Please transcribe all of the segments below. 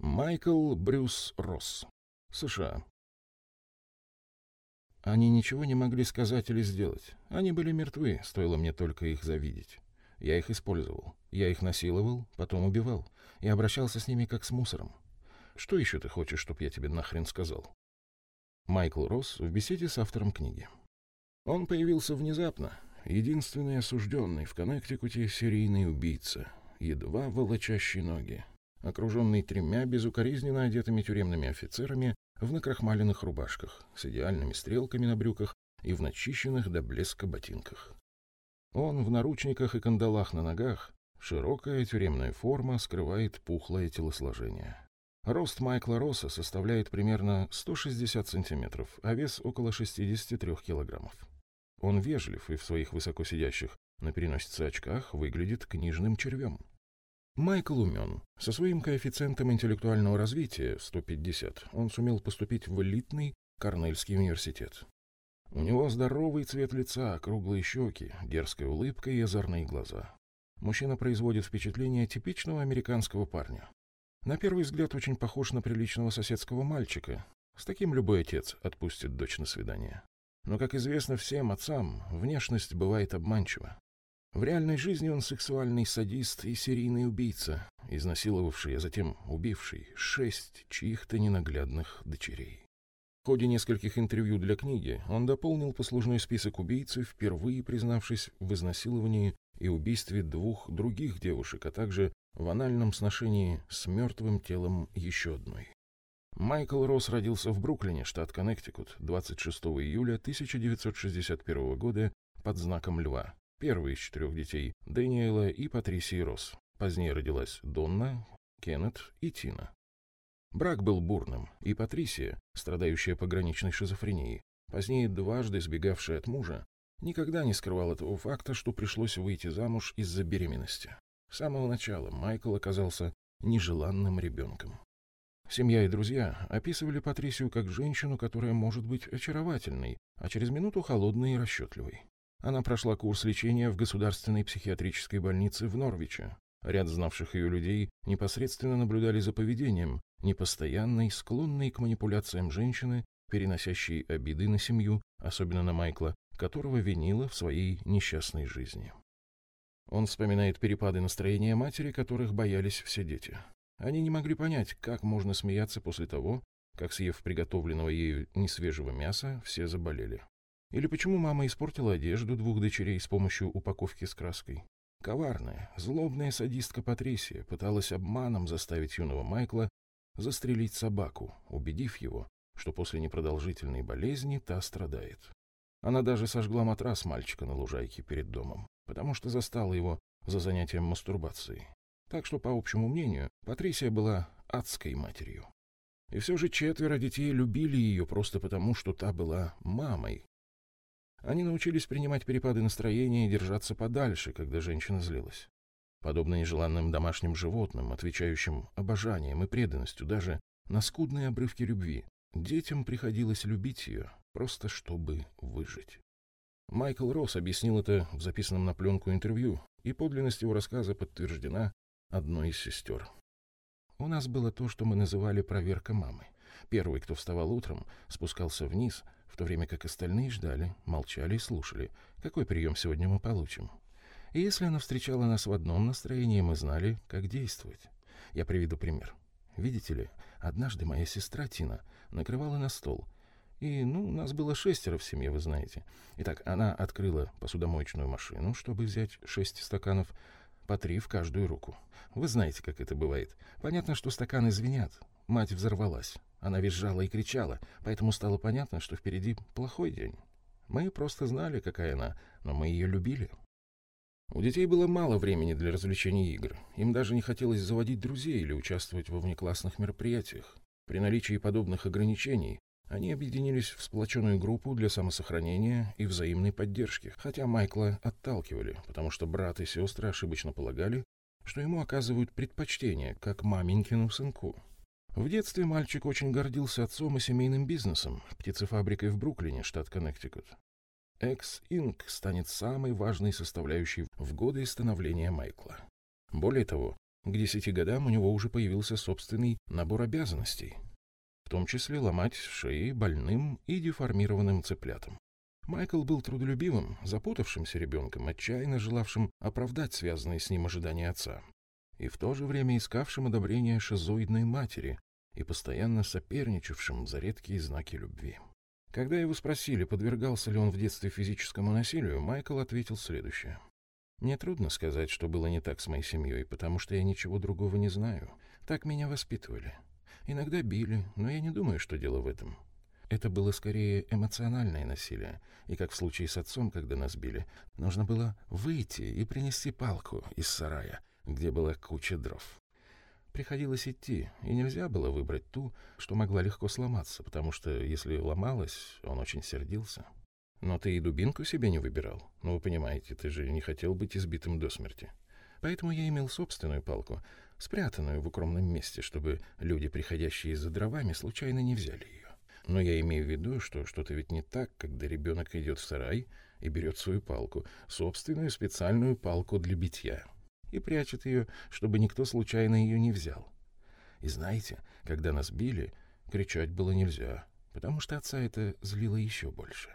Майкл Брюс Росс. США. Они ничего не могли сказать или сделать. Они были мертвы, стоило мне только их завидеть. Я их использовал. Я их насиловал, потом убивал. И обращался с ними как с мусором. Что еще ты хочешь, чтоб я тебе нахрен сказал? Майкл Росс в беседе с автором книги. Он появился внезапно, единственный осужденный в Коннектикуте серийный убийца, едва волочащий ноги, окруженный тремя безукоризненно одетыми тюремными офицерами в накрахмаленных рубашках, с идеальными стрелками на брюках и в начищенных до блеска ботинках. Он в наручниках и кандалах на ногах, широкая тюремная форма скрывает пухлое телосложение. Рост Майкла Росса составляет примерно 160 сантиметров, а вес около 63 килограммов. Он вежлив и в своих высокосидящих на переносице очках выглядит книжным червем. Майкл умен. Со своим коэффициентом интеллектуального развития 150 он сумел поступить в элитный Корнельский университет. У него здоровый цвет лица, круглые щеки, дерзкая улыбка и озорные глаза. Мужчина производит впечатление типичного американского парня. На первый взгляд очень похож на приличного соседского мальчика. С таким любой отец отпустит дочь на свидание. Но, как известно всем отцам, внешность бывает обманчива. В реальной жизни он сексуальный садист и серийный убийца, изнасиловавший, а затем убивший шесть чьих-то ненаглядных дочерей. В ходе нескольких интервью для книги он дополнил послужной список убийцы, впервые признавшись в изнасиловании и убийстве двух других девушек, а также в анальном сношении с мертвым телом еще одной. Майкл Росс родился в Бруклине, штат Коннектикут, 26 июля 1961 года под знаком льва. Первый из четырех детей Дэниела и Патрисии Росс. Позднее родилась Донна, Кеннет и Тина. Брак был бурным, и Патрисия, страдающая пограничной шизофренией, позднее дважды сбегавшая от мужа, никогда не скрывала того факта, что пришлось выйти замуж из-за беременности. С самого начала Майкл оказался нежеланным ребенком. Семья и друзья описывали Патрисию как женщину, которая может быть очаровательной, а через минуту холодной и расчетливой. Она прошла курс лечения в государственной психиатрической больнице в Норвиче. Ряд знавших ее людей непосредственно наблюдали за поведением непостоянной, склонной к манипуляциям женщины, переносящей обиды на семью, особенно на Майкла, которого винила в своей несчастной жизни. Он вспоминает перепады настроения матери, которых боялись все дети. Они не могли понять, как можно смеяться после того, как, съев приготовленного ею несвежего мяса, все заболели. Или почему мама испортила одежду двух дочерей с помощью упаковки с краской. Коварная, злобная садистка Патрисия пыталась обманом заставить юного Майкла застрелить собаку, убедив его, что после непродолжительной болезни та страдает. Она даже сожгла матрас мальчика на лужайке перед домом, потому что застала его за занятием мастурбацией. Так что, по общему мнению, Патрисия была адской матерью. И все же четверо детей любили ее просто потому, что та была мамой, они научились принимать перепады настроения и держаться подальше, когда женщина злилась. Подобно нежеланным домашним животным, отвечающим обожанием и преданностью даже на скудные обрывки любви, детям приходилось любить ее, просто чтобы выжить. Майкл Росс объяснил это в записанном на пленку интервью, и подлинность его рассказа подтверждена одной из сестер. У нас было то, что мы называли проверка мамы. Первый, кто вставал утром, спускался вниз — в то время как остальные ждали, молчали и слушали, какой прием сегодня мы получим. И если она встречала нас в одном настроении, мы знали, как действовать. Я приведу пример. Видите ли, однажды моя сестра Тина накрывала на стол. И, ну, нас было шестеро в семье, вы знаете. Итак, она открыла посудомоечную машину, чтобы взять шесть стаканов, по три в каждую руку. Вы знаете, как это бывает. Понятно, что стаканы звенят. Мать взорвалась. Она визжала и кричала, поэтому стало понятно, что впереди плохой день. Мы просто знали, какая она, но мы ее любили. У детей было мало времени для развлечений и игр. Им даже не хотелось заводить друзей или участвовать во внеклассных мероприятиях. При наличии подобных ограничений они объединились в сплоченную группу для самосохранения и взаимной поддержки, хотя Майкла отталкивали, потому что брат и сестры ошибочно полагали, что ему оказывают предпочтение, как маменькину сынку. В детстве мальчик очень гордился отцом и семейным бизнесом, птицефабрикой в Бруклине, штат Коннектикут. Экс Инк станет самой важной составляющей в годы становления Майкла. Более того, К десяти годам у него уже появился собственный набор обязанностей, в том числе ломать шеи больным и деформированным цыплятам. Майкл был трудолюбивым, запутавшимся ребенком, отчаянно желавшим оправдать связанные с ним ожидания отца, и в то же время искавшим одобрения шизоидной матери и постоянно соперничавшим за редкие знаки любви. Когда его спросили, подвергался ли он в детстве физическому насилию, Майкл ответил следующее. Мне трудно сказать, что было не так с моей семьей, потому что я ничего другого не знаю. Так меня воспитывали. Иногда били, но я не думаю, что дело в этом. Это было скорее эмоциональное насилие, и как в случае с отцом, когда нас били, нужно было выйти и принести палку из сарая, где была куча дров. Приходилось идти, и нельзя было выбрать ту, что могла легко сломаться, потому что, если ломалась, он очень сердился. Но ты и дубинку себе не выбирал. Ну, вы понимаете, ты же не хотел быть избитым до смерти. Поэтому я имел собственную палку, спрятанную в укромном месте, чтобы люди, приходящие за дровами, случайно не взяли ее. Но я имею в виду, что что-то ведь не так, когда ребенок идет в сарай и берет свою палку, собственную специальную палку для битья, и прячет ее, чтобы никто случайно ее не взял. И знаете, когда нас били, кричать было нельзя, потому что отца это злило еще больше.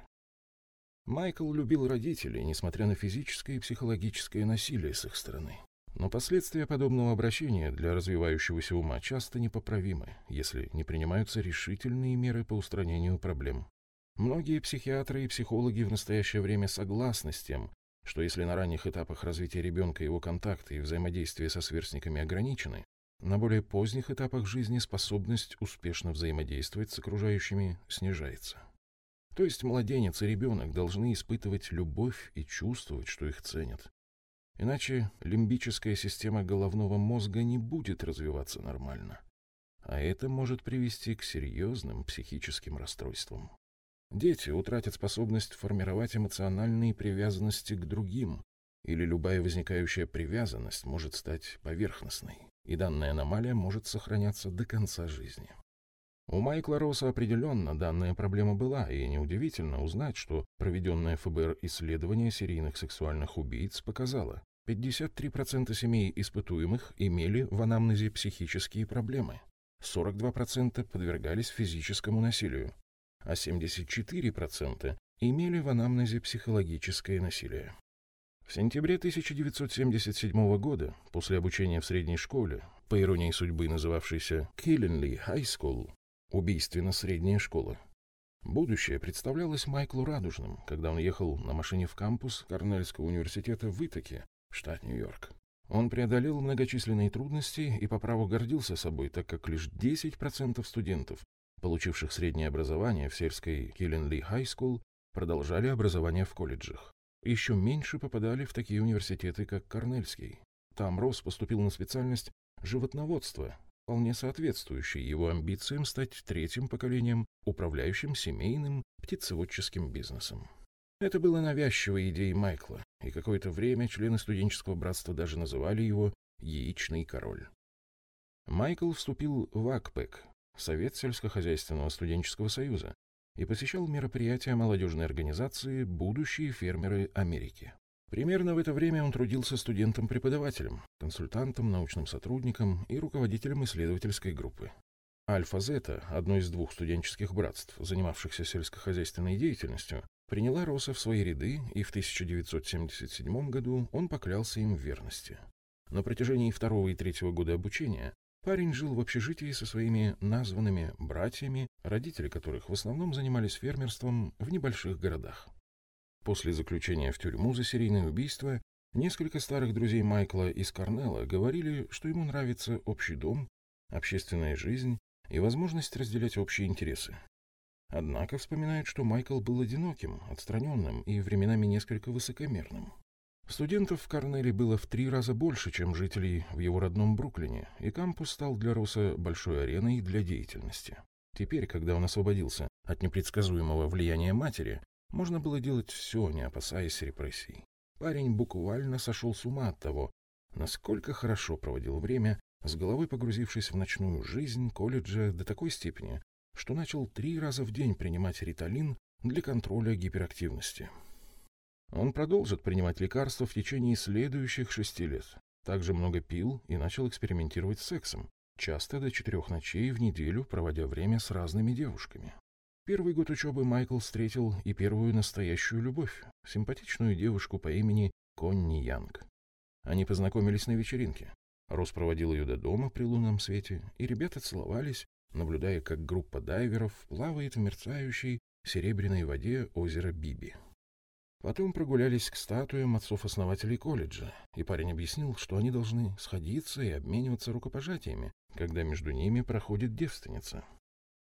Майкл любил родителей, несмотря на физическое и психологическое насилие с их стороны. Но последствия подобного обращения для развивающегося ума часто непоправимы, если не принимаются решительные меры по устранению проблем. Многие психиатры и психологи в настоящее время согласны с тем, что если на ранних этапах развития ребенка его контакты и взаимодействие со сверстниками ограничены, на более поздних этапах жизни способность успешно взаимодействовать с окружающими снижается. То есть младенец и ребенок должны испытывать любовь и чувствовать, что их ценят. Иначе лимбическая система головного мозга не будет развиваться нормально. А это может привести к серьезным психическим расстройствам. Дети утратят способность формировать эмоциональные привязанности к другим, или любая возникающая привязанность может стать поверхностной, и данная аномалия может сохраняться до конца жизни. У Майкла Росса определенно данная проблема была, и неудивительно узнать, что проведенное ФБР исследование серийных сексуальных убийц показало, 53% семей испытуемых имели в анамнезе психические проблемы, 42% подвергались физическому насилию, а 74% имели в анамнезе психологическое насилие. В сентябре 1977 года, после обучения в средней школе, по иронии судьбы называвшейся Killingly High School, Убийственно средняя школа. Будущее представлялось Майклу радужным, когда он ехал на машине в кампус Корнельского университета в Итаке, штат Нью-Йорк. Он преодолел многочисленные трудности и по праву гордился собой, так как лишь 10% студентов, получивших среднее образование в сельской Killingly High School, продолжали образование в колледжах. Еще меньше попадали в такие университеты, как Корнельский. Там Росс поступил на специальность животноводства вполне соответствующий его амбициям стать третьим поколением, управляющим семейным птицеводческим бизнесом. Это было навязчивой идеей Майкла, и какое-то время члены студенческого братства даже называли его «яичный король». Майкл вступил в АКПЭК, Совет сельскохозяйственного студенческого союза, и посещал мероприятия молодежной организации «Будущие фермеры Америки». Примерно в это время он трудился студентом-преподавателем, консультантом, научным сотрудником и руководителем исследовательской группы. Альфа-Зета, одно из двух студенческих братств, занимавшихся сельскохозяйственной деятельностью, приняла Роса в свои ряды, и в 1977 году он поклялся им в верности. На протяжении второго и третьего года обучения парень жил в общежитии со своими названными братьями, родители которых в основном занимались фермерством в небольших городах. После заключения в тюрьму за серийное убийство несколько старых друзей Майкла из Корнелла говорили, что ему нравится общий дом, общественная жизнь и возможность разделять общие интересы. Однако вспоминают, что Майкл был одиноким, отстраненным и временами несколько высокомерным. Студентов в Корнелле было в три раза больше, чем жителей в его родном Бруклине, и кампус стал для Росса большой ареной для деятельности. Теперь, когда он освободился от непредсказуемого влияния матери, можно было делать все, не опасаясь репрессий. Парень буквально сошел с ума от того, насколько хорошо проводил время, с головой погрузившись в ночную жизнь колледжа до такой степени, что начал три раза в день принимать риталин для контроля гиперактивности. Он продолжит принимать лекарства в течение следующих шести лет. Также много пил и начал экспериментировать с сексом, часто до четырех ночей в неделю, проводя время с разными девушками. Первый год учебы Майкл встретил и первую настоящую любовь, симпатичную девушку по имени Конни Янг. Они познакомились на вечеринке. Рос проводил ее до дома при лунном свете, и ребята целовались, наблюдая, как группа дайверов плавает в мерцающей серебряной воде озера Биби. Потом прогулялись к статуям отцов-основателей колледжа, и парень объяснил, что они должны сходиться и обмениваться рукопожатиями, когда между ними проходит девственница.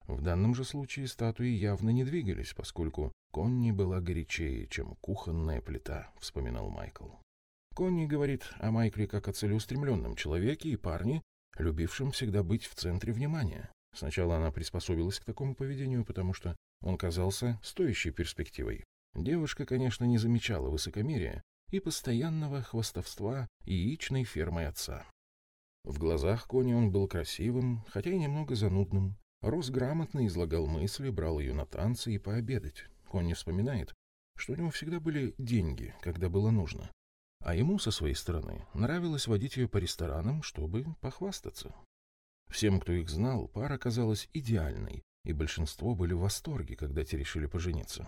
В данном же случае статуи явно не двигались, поскольку Конни была горячее, чем кухонная плита, вспоминал Майкл. Конни говорит о Майкле как о целеустремленном человеке и парне, любившем всегда быть в центре внимания. Сначала она приспособилась к такому поведению, потому что он казался стоящей перспективой. Девушка, конечно, не замечала высокомерия и постоянного хвастовства яичной фермой отца. В глазах Кони он был красивым, хотя и немного занудным. Рос грамотно излагал мысли, брал ее на танцы и пообедать. Конни вспоминает, что у него всегда были деньги, когда было нужно. А ему, со своей стороны, нравилось водить ее по ресторанам, чтобы похвастаться. Всем, кто их знал, пара казалась идеальной, и большинство были в восторге, когда те решили пожениться.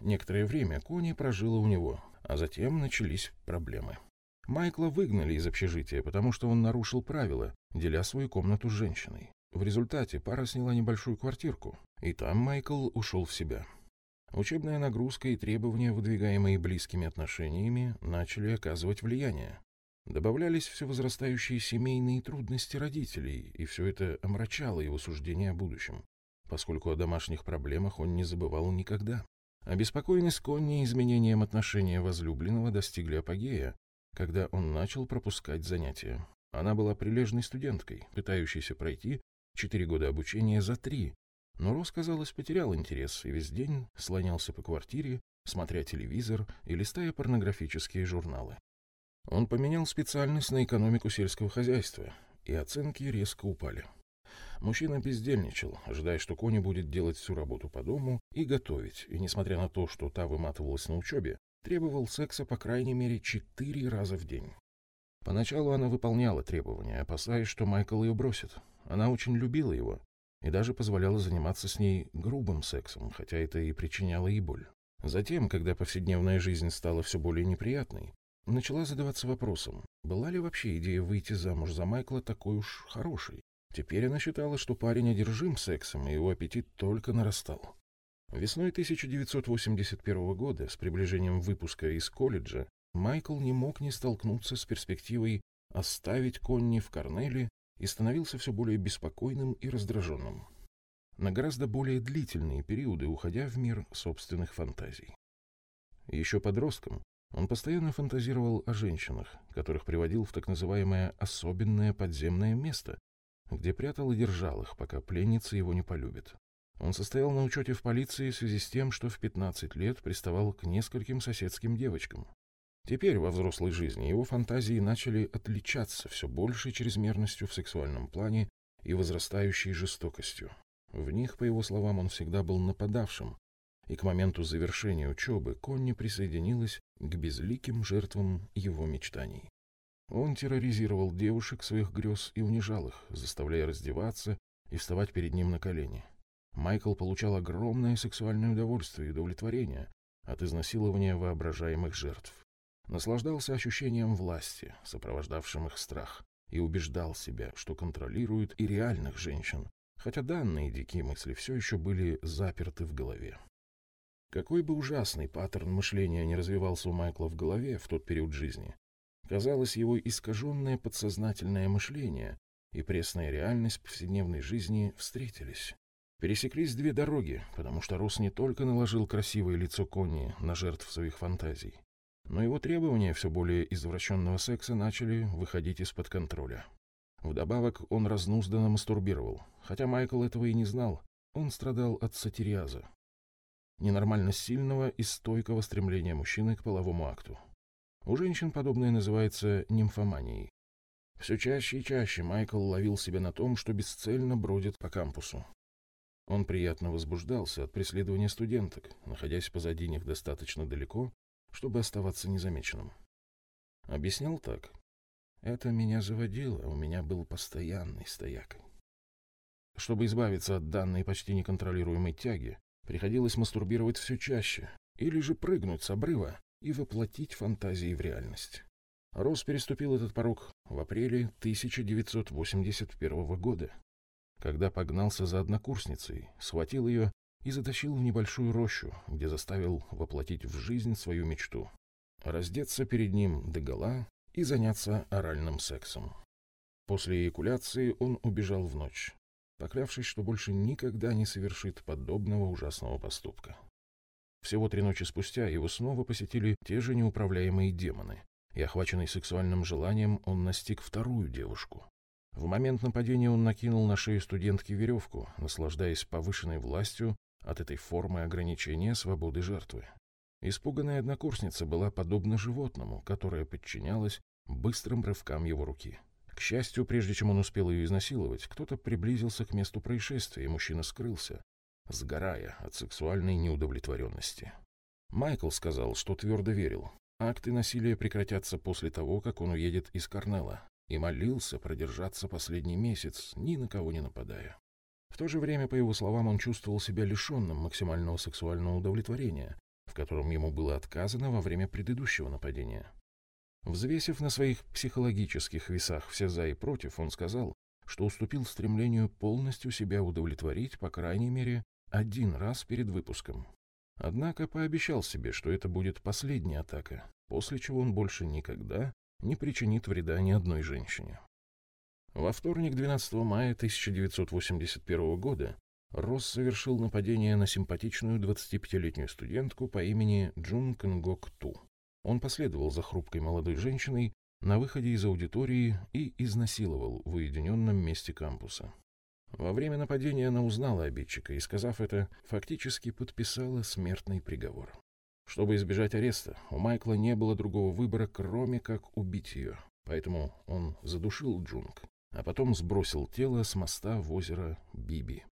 Некоторое время Кони прожила у него, а затем начались проблемы. Майкла выгнали из общежития, потому что он нарушил правила, деля свою комнату с женщиной. В результате пара сняла небольшую квартирку, и там Майкл ушел в себя. Учебная нагрузка и требования, выдвигаемые близкими отношениями, начали оказывать влияние. Добавлялись все возрастающие семейные трудности родителей, и все это омрачало его суждение о будущем, поскольку о домашних проблемах он не забывал никогда. Обеспокоенность Конни изменением отношения возлюбленного достигли апогея, когда он начал пропускать занятия. Она была прилежной студенткой, пытающейся пройти четыре года обучения за три, но Рос, казалось, потерял интерес и весь день слонялся по квартире, смотря телевизор и листая порнографические журналы. Он поменял специальность на экономику сельского хозяйства, и оценки резко упали. Мужчина бездельничал, ожидая, что Кони будет делать всю работу по дому и готовить, и, несмотря на то, что та выматывалась на учебе, требовал секса по крайней мере четыре раза в день. Поначалу она выполняла требования, опасаясь, что Майкл ее бросит. Она очень любила его и даже позволяла заниматься с ней грубым сексом, хотя это и причиняло ей боль. Затем, когда повседневная жизнь стала все более неприятной, начала задаваться вопросом, была ли вообще идея выйти замуж за Майкла такой уж хорошей. Теперь она считала, что парень одержим сексом, и его аппетит только нарастал. Весной 1981 года, с приближением выпуска из колледжа, Майкл не мог не столкнуться с перспективой оставить Конни в Корнеле и становился все более беспокойным и раздраженным. На гораздо более длительные периоды уходя в мир собственных фантазий. Еще подростком он постоянно фантазировал о женщинах, которых приводил в так называемое «особенное подземное место», где прятал и держал их, пока пленница его не полюбит. Он состоял на учете в полиции в связи с тем, что в 15 лет приставал к нескольким соседским девочкам. Теперь во взрослой жизни его фантазии начали отличаться все большей чрезмерностью в сексуальном плане и возрастающей жестокостью. В них, по его словам, он всегда был нападавшим, и к моменту завершения учебы Конни присоединилась к безликим жертвам его мечтаний. Он терроризировал девушек своих грез и унижал их, заставляя раздеваться и вставать перед ним на колени. Майкл получал огромное сексуальное удовольствие и удовлетворение от изнасилования воображаемых жертв. Наслаждался ощущением власти, сопровождавшим их страх, и убеждал себя, что контролирует и реальных женщин, хотя данные дикие мысли все еще были заперты в голове. Какой бы ужасный паттерн мышления не развивался у Майкла в голове в тот период жизни, Казалось, его искаженное подсознательное мышление и пресная реальность повседневной жизни встретились. Пересеклись две дороги, потому что Рос не только наложил красивое лицо Конни на жертв своих фантазий, но его требования все более извращенного секса начали выходить из-под контроля. Вдобавок он разнузданно мастурбировал. Хотя Майкл этого и не знал, он страдал от сатириаза. Ненормально сильного и стойкого стремления мужчины к половому акту. У женщин подобное называется нимфоманией. Все чаще и чаще Майкл ловил себя на том, что бесцельно бродит по кампусу. Он приятно возбуждался от преследования студенток, находясь позади них достаточно далеко, чтобы оставаться незамеченным. Объяснял так. Это меня заводило, у меня был постоянный стояк. Чтобы избавиться от данной почти неконтролируемой тяги, приходилось мастурбировать все чаще, или же прыгнуть с обрыва и воплотить фантазии в реальность. Росс переступил этот порог в апреле 1981 года, когда погнался за однокурсницей, схватил ее и затащил в небольшую рощу, где заставил воплотить в жизнь свою мечту — раздеться перед ним догола и заняться оральным сексом. После эякуляции он убежал в ночь, поклявшись, что больше никогда не совершит подобного ужасного поступка. Всего три ночи спустя его снова посетили те же неуправляемые демоны, и, охваченный сексуальным желанием, он настиг вторую девушку. В момент нападения он накинул на шею студентки веревку, наслаждаясь повышенной властью от этой формы ограничения свободы жертвы. Испуганная однокурсница была подобна животному, которое подчинялось быстрым рывкам его руки. К счастью, прежде чем он успел ее изнасиловать, кто-то приблизился к месту происшествия, и мужчина скрылся, сгорая от сексуальной неудовлетворенности. Майкл сказал, что твердо верил. Акты насилия прекратятся после того, как он уедет из Корнелла, и молился продержаться последний месяц, ни на кого не нападая. В то же время, по его словам, он чувствовал себя лишенным максимального сексуального удовлетворения, в котором ему было отказано во время предыдущего нападения. Взвесив на своих психологических весах все «за» и «против», он сказал, что уступил стремлению полностью себя удовлетворить, по крайней мере, один раз перед выпуском. Однако пообещал себе, что это будет последняя атака, после чего он больше никогда не причинит вреда ни одной женщине. Во вторник, 12 мая 1981 года, Росс совершил нападение на симпатичную 25-летнюю студентку по имени Джунг Нгок Ту. Он последовал за хрупкой молодой женщиной на выходе из аудитории и изнасиловал в уединенном месте кампуса. Во время нападения она узнала обидчика и, сказав это, фактически подписала смертный приговор. Чтобы избежать ареста, у Майкла не было другого выбора, кроме как убить ее. Поэтому он задушил Джунг, а потом сбросил тело с моста в озеро Биби.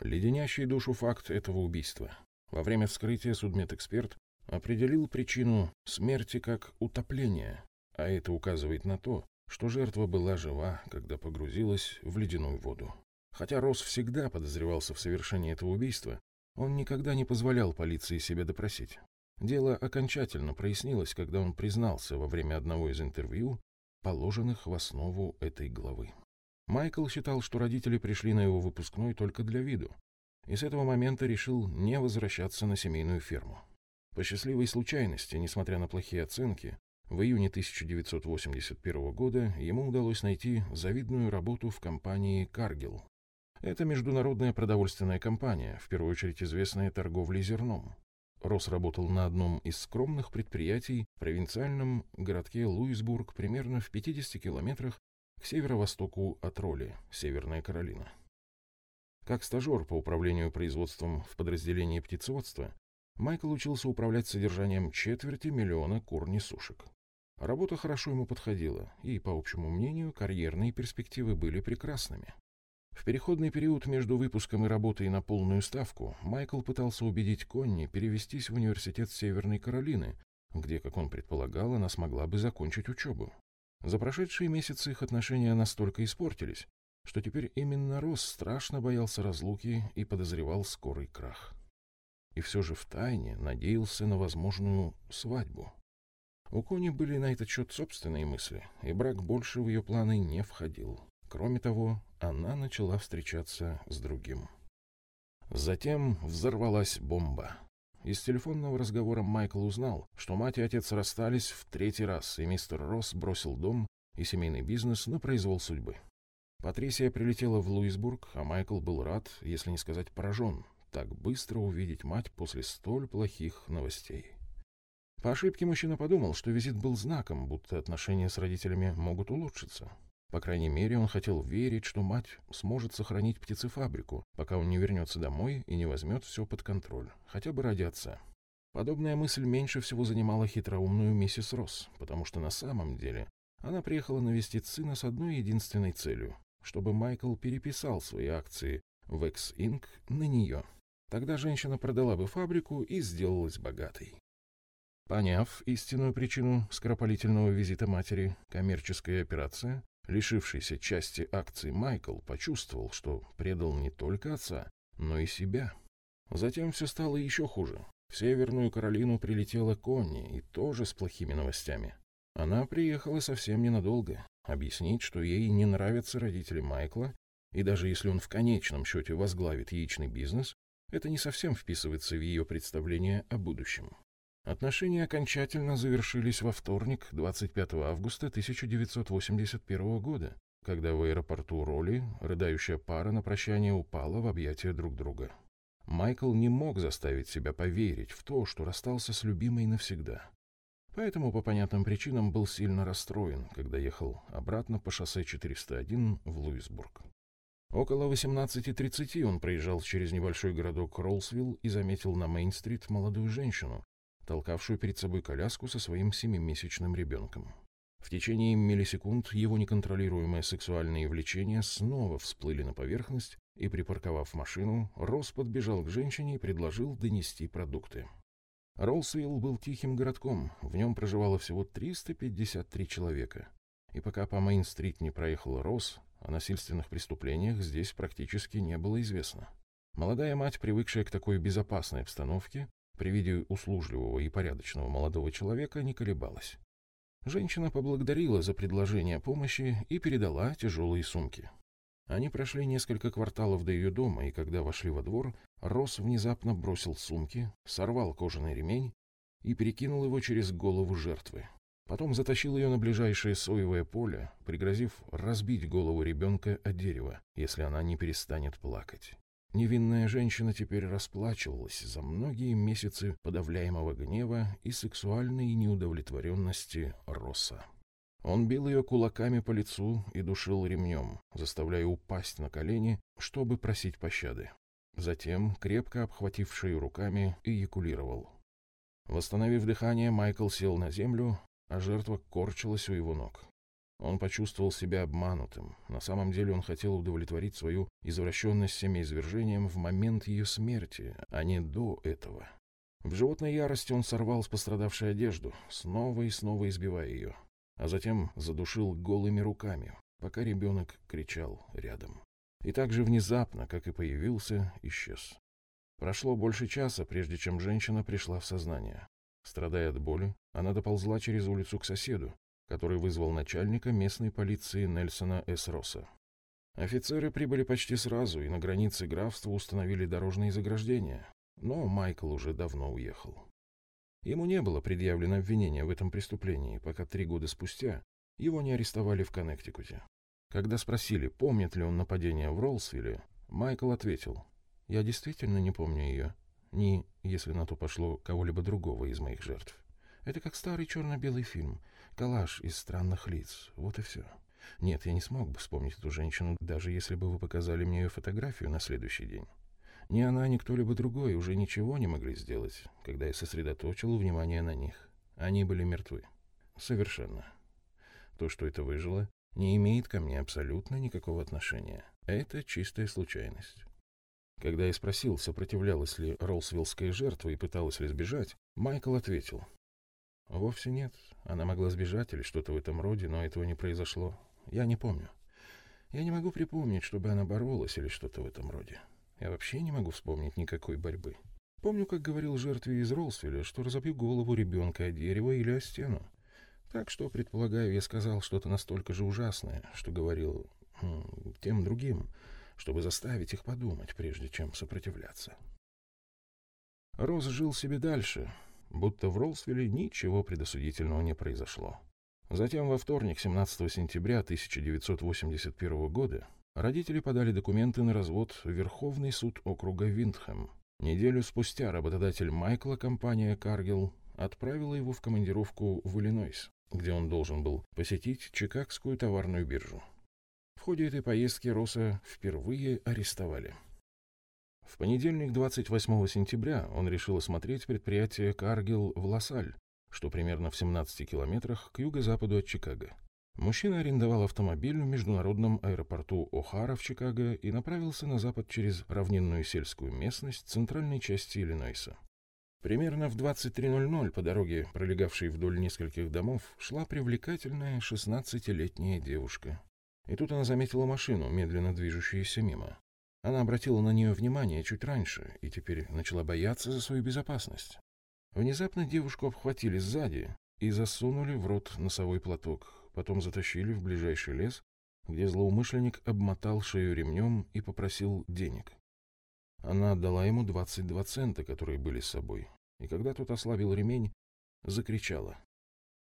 Леденящий душу факт этого убийства. Во время вскрытия судмедэксперт определил причину смерти как утопление, а это указывает на то, что жертва была жива, когда погрузилась в ледяную воду. Хотя Росс всегда подозревался в совершении этого убийства, он никогда не позволял полиции себя допросить. Дело окончательно прояснилось, когда он признался во время одного из интервью, положенных в основу этой главы. Майкл считал, что родители пришли на его выпускной только для виду, и с этого момента решил не возвращаться на семейную ферму. По счастливой случайности, несмотря на плохие оценки, в июне 1981 года ему удалось найти завидную работу в компании «Каргил». Это международная продовольственная компания, в первую очередь известная торговлей зерном. Росс работал на одном из скромных предприятий в провинциальном городке Луисбург примерно в 50 километрах к северо-востоку от Роли, Северная Каролина. Как стажер по управлению производством в подразделении птицеводства, Майкл учился управлять содержанием четверти миллиона кур-несушек. Работа хорошо ему подходила, и, по общему мнению, карьерные перспективы были прекрасными. В переходный период между выпуском и работой на полную ставку Майкл пытался убедить Конни перевестись в университет Северной Каролины, где, как он предполагал, она смогла бы закончить учебу. За прошедшие месяцы их отношения настолько испортились, что теперь именно Росс страшно боялся разлуки и подозревал скорый крах и все же втайне надеялся на возможную свадьбу. У Кони были на этот счет собственные мысли, и брак больше в ее планы не входил. Кроме того, она начала встречаться с другим. Затем взорвалась бомба. Из телефонного разговора Майкл узнал, что мать и отец расстались в третий раз, и мистер Росс бросил дом и семейный бизнес на произвол судьбы. Патрисия прилетела в Луисбург, а Майкл был рад, если не сказать поражен, так быстро увидеть мать после столь плохих новостей. По ошибке мужчина подумал, что визит был знаком, будто отношения с родителями могут улучшиться. По крайней мере, он хотел верить, что мать сможет сохранить птицефабрику, пока он не вернется домой и не возьмет все под контроль, хотя бы ради отца. Подобная мысль меньше всего занимала хитроумную миссис Росс, потому что на самом деле она приехала навестить сына с одной единственной целью, чтобы Майкл переписал свои акции в X Inc. на нее. Тогда женщина продала бы фабрику и сделалась богатой. Поняв истинную причину скоропалительного визита матери, коммерческая операция, лишившийся части акций Майкл почувствовал, что предал не только отца, но и себя. Затем все стало еще хуже. В Северную Каролину прилетела Конни, и тоже с плохими новостями. Она приехала совсем ненадолго, объяснить, что ей не нравятся родители Майкла, и даже если он в конечном счете возглавит яичный бизнес, это не совсем вписывается в ее представление о будущем. Отношения окончательно завершились во вторник, 25 августа 1981 года, когда в аэропорту Роли рыдающая пара на прощание упала в объятия друг друга. Майкл не мог заставить себя поверить в то, что расстался с любимой навсегда. Поэтому по понятным причинам был сильно расстроен, когда ехал обратно по шоссе 401 в Луисбург. Около 18.30 он проезжал через небольшой городок Ролсвилл и заметил на Мейн-стрит молодую женщину, толкавшую перед собой коляску со своим семимесячным ребенком. В течение миллисекунд его неконтролируемое сексуальное влечение снова всплыли на поверхность, и, припарковав машину, Росс подбежал к женщине и предложил донести продукты. Ролсвилл был тихим городком, в нем проживало всего 353 человека. И пока по Мейн-стрит не проехал Росс, о насильственных преступлениях здесь практически не было известно. Молодая мать, привыкшая к такой безопасной обстановке, при виде услужливого и порядочного молодого человека не колебалась. Женщина поблагодарила за предложение помощи и передала тяжелые сумки. Они прошли несколько кварталов до ее дома, и когда вошли во двор, Росс внезапно бросил сумки, сорвал кожаный ремень и перекинул его через голову жертвы. Потом затащил ее на ближайшее соевое поле, пригрозив разбить голову ребенка о дерево, если она не перестанет плакать. Невинная женщина теперь расплачивалась за многие месяцы подавляемого гнева и сексуальной неудовлетворенности Росса. Он бил ее кулаками по лицу и душил ремнем, заставляя упасть на колени, чтобы просить пощады. Затем, крепко обхватив шею руками, эякулировал. Восстановив дыхание, Майкл сел на землю, а жертва корчилась у его ног. Он почувствовал себя обманутым. На самом деле он хотел удовлетворить свою извращенность семяизвержением в момент ее смерти, а не до этого. В животной ярости он сорвал с пострадавшей одежду, снова и снова избивая ее, а затем задушил голыми руками, пока ребенок кричал рядом. И так же внезапно, как и появился, исчез. Прошло больше часа, прежде чем женщина пришла в сознание. Страдая от боли, она доползла через улицу к соседу, который вызвал начальника местной полиции Нельсона С. Росса. Офицеры прибыли почти сразу и на границе графства установили дорожные заграждения, но Майкл уже давно уехал. Ему не было предъявлено обвинение в этом преступлении, пока три года спустя его не арестовали в Коннектикуте. Когда спросили, помнит ли он нападение в Ролсвилле, Майкл ответил, «Я действительно не помню ее, ни, если на то пошло, кого-либо другого из моих жертв. Это как старый черно-белый фильм, коллаж из странных лиц, вот и все. Нет, я не смог бы вспомнить эту женщину, даже если бы вы показали мне ее фотографию на следующий день. Ни она, ни кто-либо другой уже ничего не могли сделать, когда я сосредоточил внимание на них. Они были мертвы. Совершенно. То, что это выжило, не имеет ко мне абсолютно никакого отношения. Это чистая случайность. Когда я спросил, сопротивлялась ли Ролсвиллская жертва и пыталась ли сбежать, Майкл ответил, Вовсе нет. Она могла сбежать или что-то в этом роде, но этого не произошло. Я не помню. Я не могу припомнить, чтобы она боролась или что-то в этом роде. Я вообще не могу вспомнить никакой борьбы. Помню, как говорил жертве из Ролсвилля, что разобью голову ребенка о дерево или о стену. Так что, предполагаю, я сказал что-то настолько же ужасное, что говорил хм, тем другим, чтобы заставить их подумать, прежде чем сопротивляться. Роз жил себе дальше, будто в Ролсвилле ничего предосудительного не произошло. Затем во вторник, 17 сентября 1981 года, родители подали документы на развод в Верховный суд округа Виндхэм. Неделю спустя работодатель Майкла, компания «Каргилл», отправила его в командировку в Иллинойс, где он должен был посетить Чикагскую товарную биржу. В ходе этой поездки Росса впервые арестовали. В понедельник, 28 сентября, он решил осмотреть предприятие «Каргил» в Лассаль, что примерно в 17 километрах к юго-западу от Чикаго. Мужчина арендовал автомобиль в международном аэропорту О'Хара в Чикаго и направился на запад через равнинную сельскую местность центральной части Иллинойса. Примерно в 23.00 по дороге, пролегавшей вдоль нескольких домов, шла привлекательная шестнадцатилетняя девушка. И тут она заметила машину, медленно движущуюся мимо. Она обратила на нее внимание чуть раньше и теперь начала бояться за свою безопасность. Внезапно девушку обхватили сзади и засунули в рот носовой платок, потом затащили в ближайший лес, где злоумышленник обмотал шею ремнем и попросил денег. Она отдала ему 22 цента, которые были с собой, и когда тот ослабил ремень, закричала.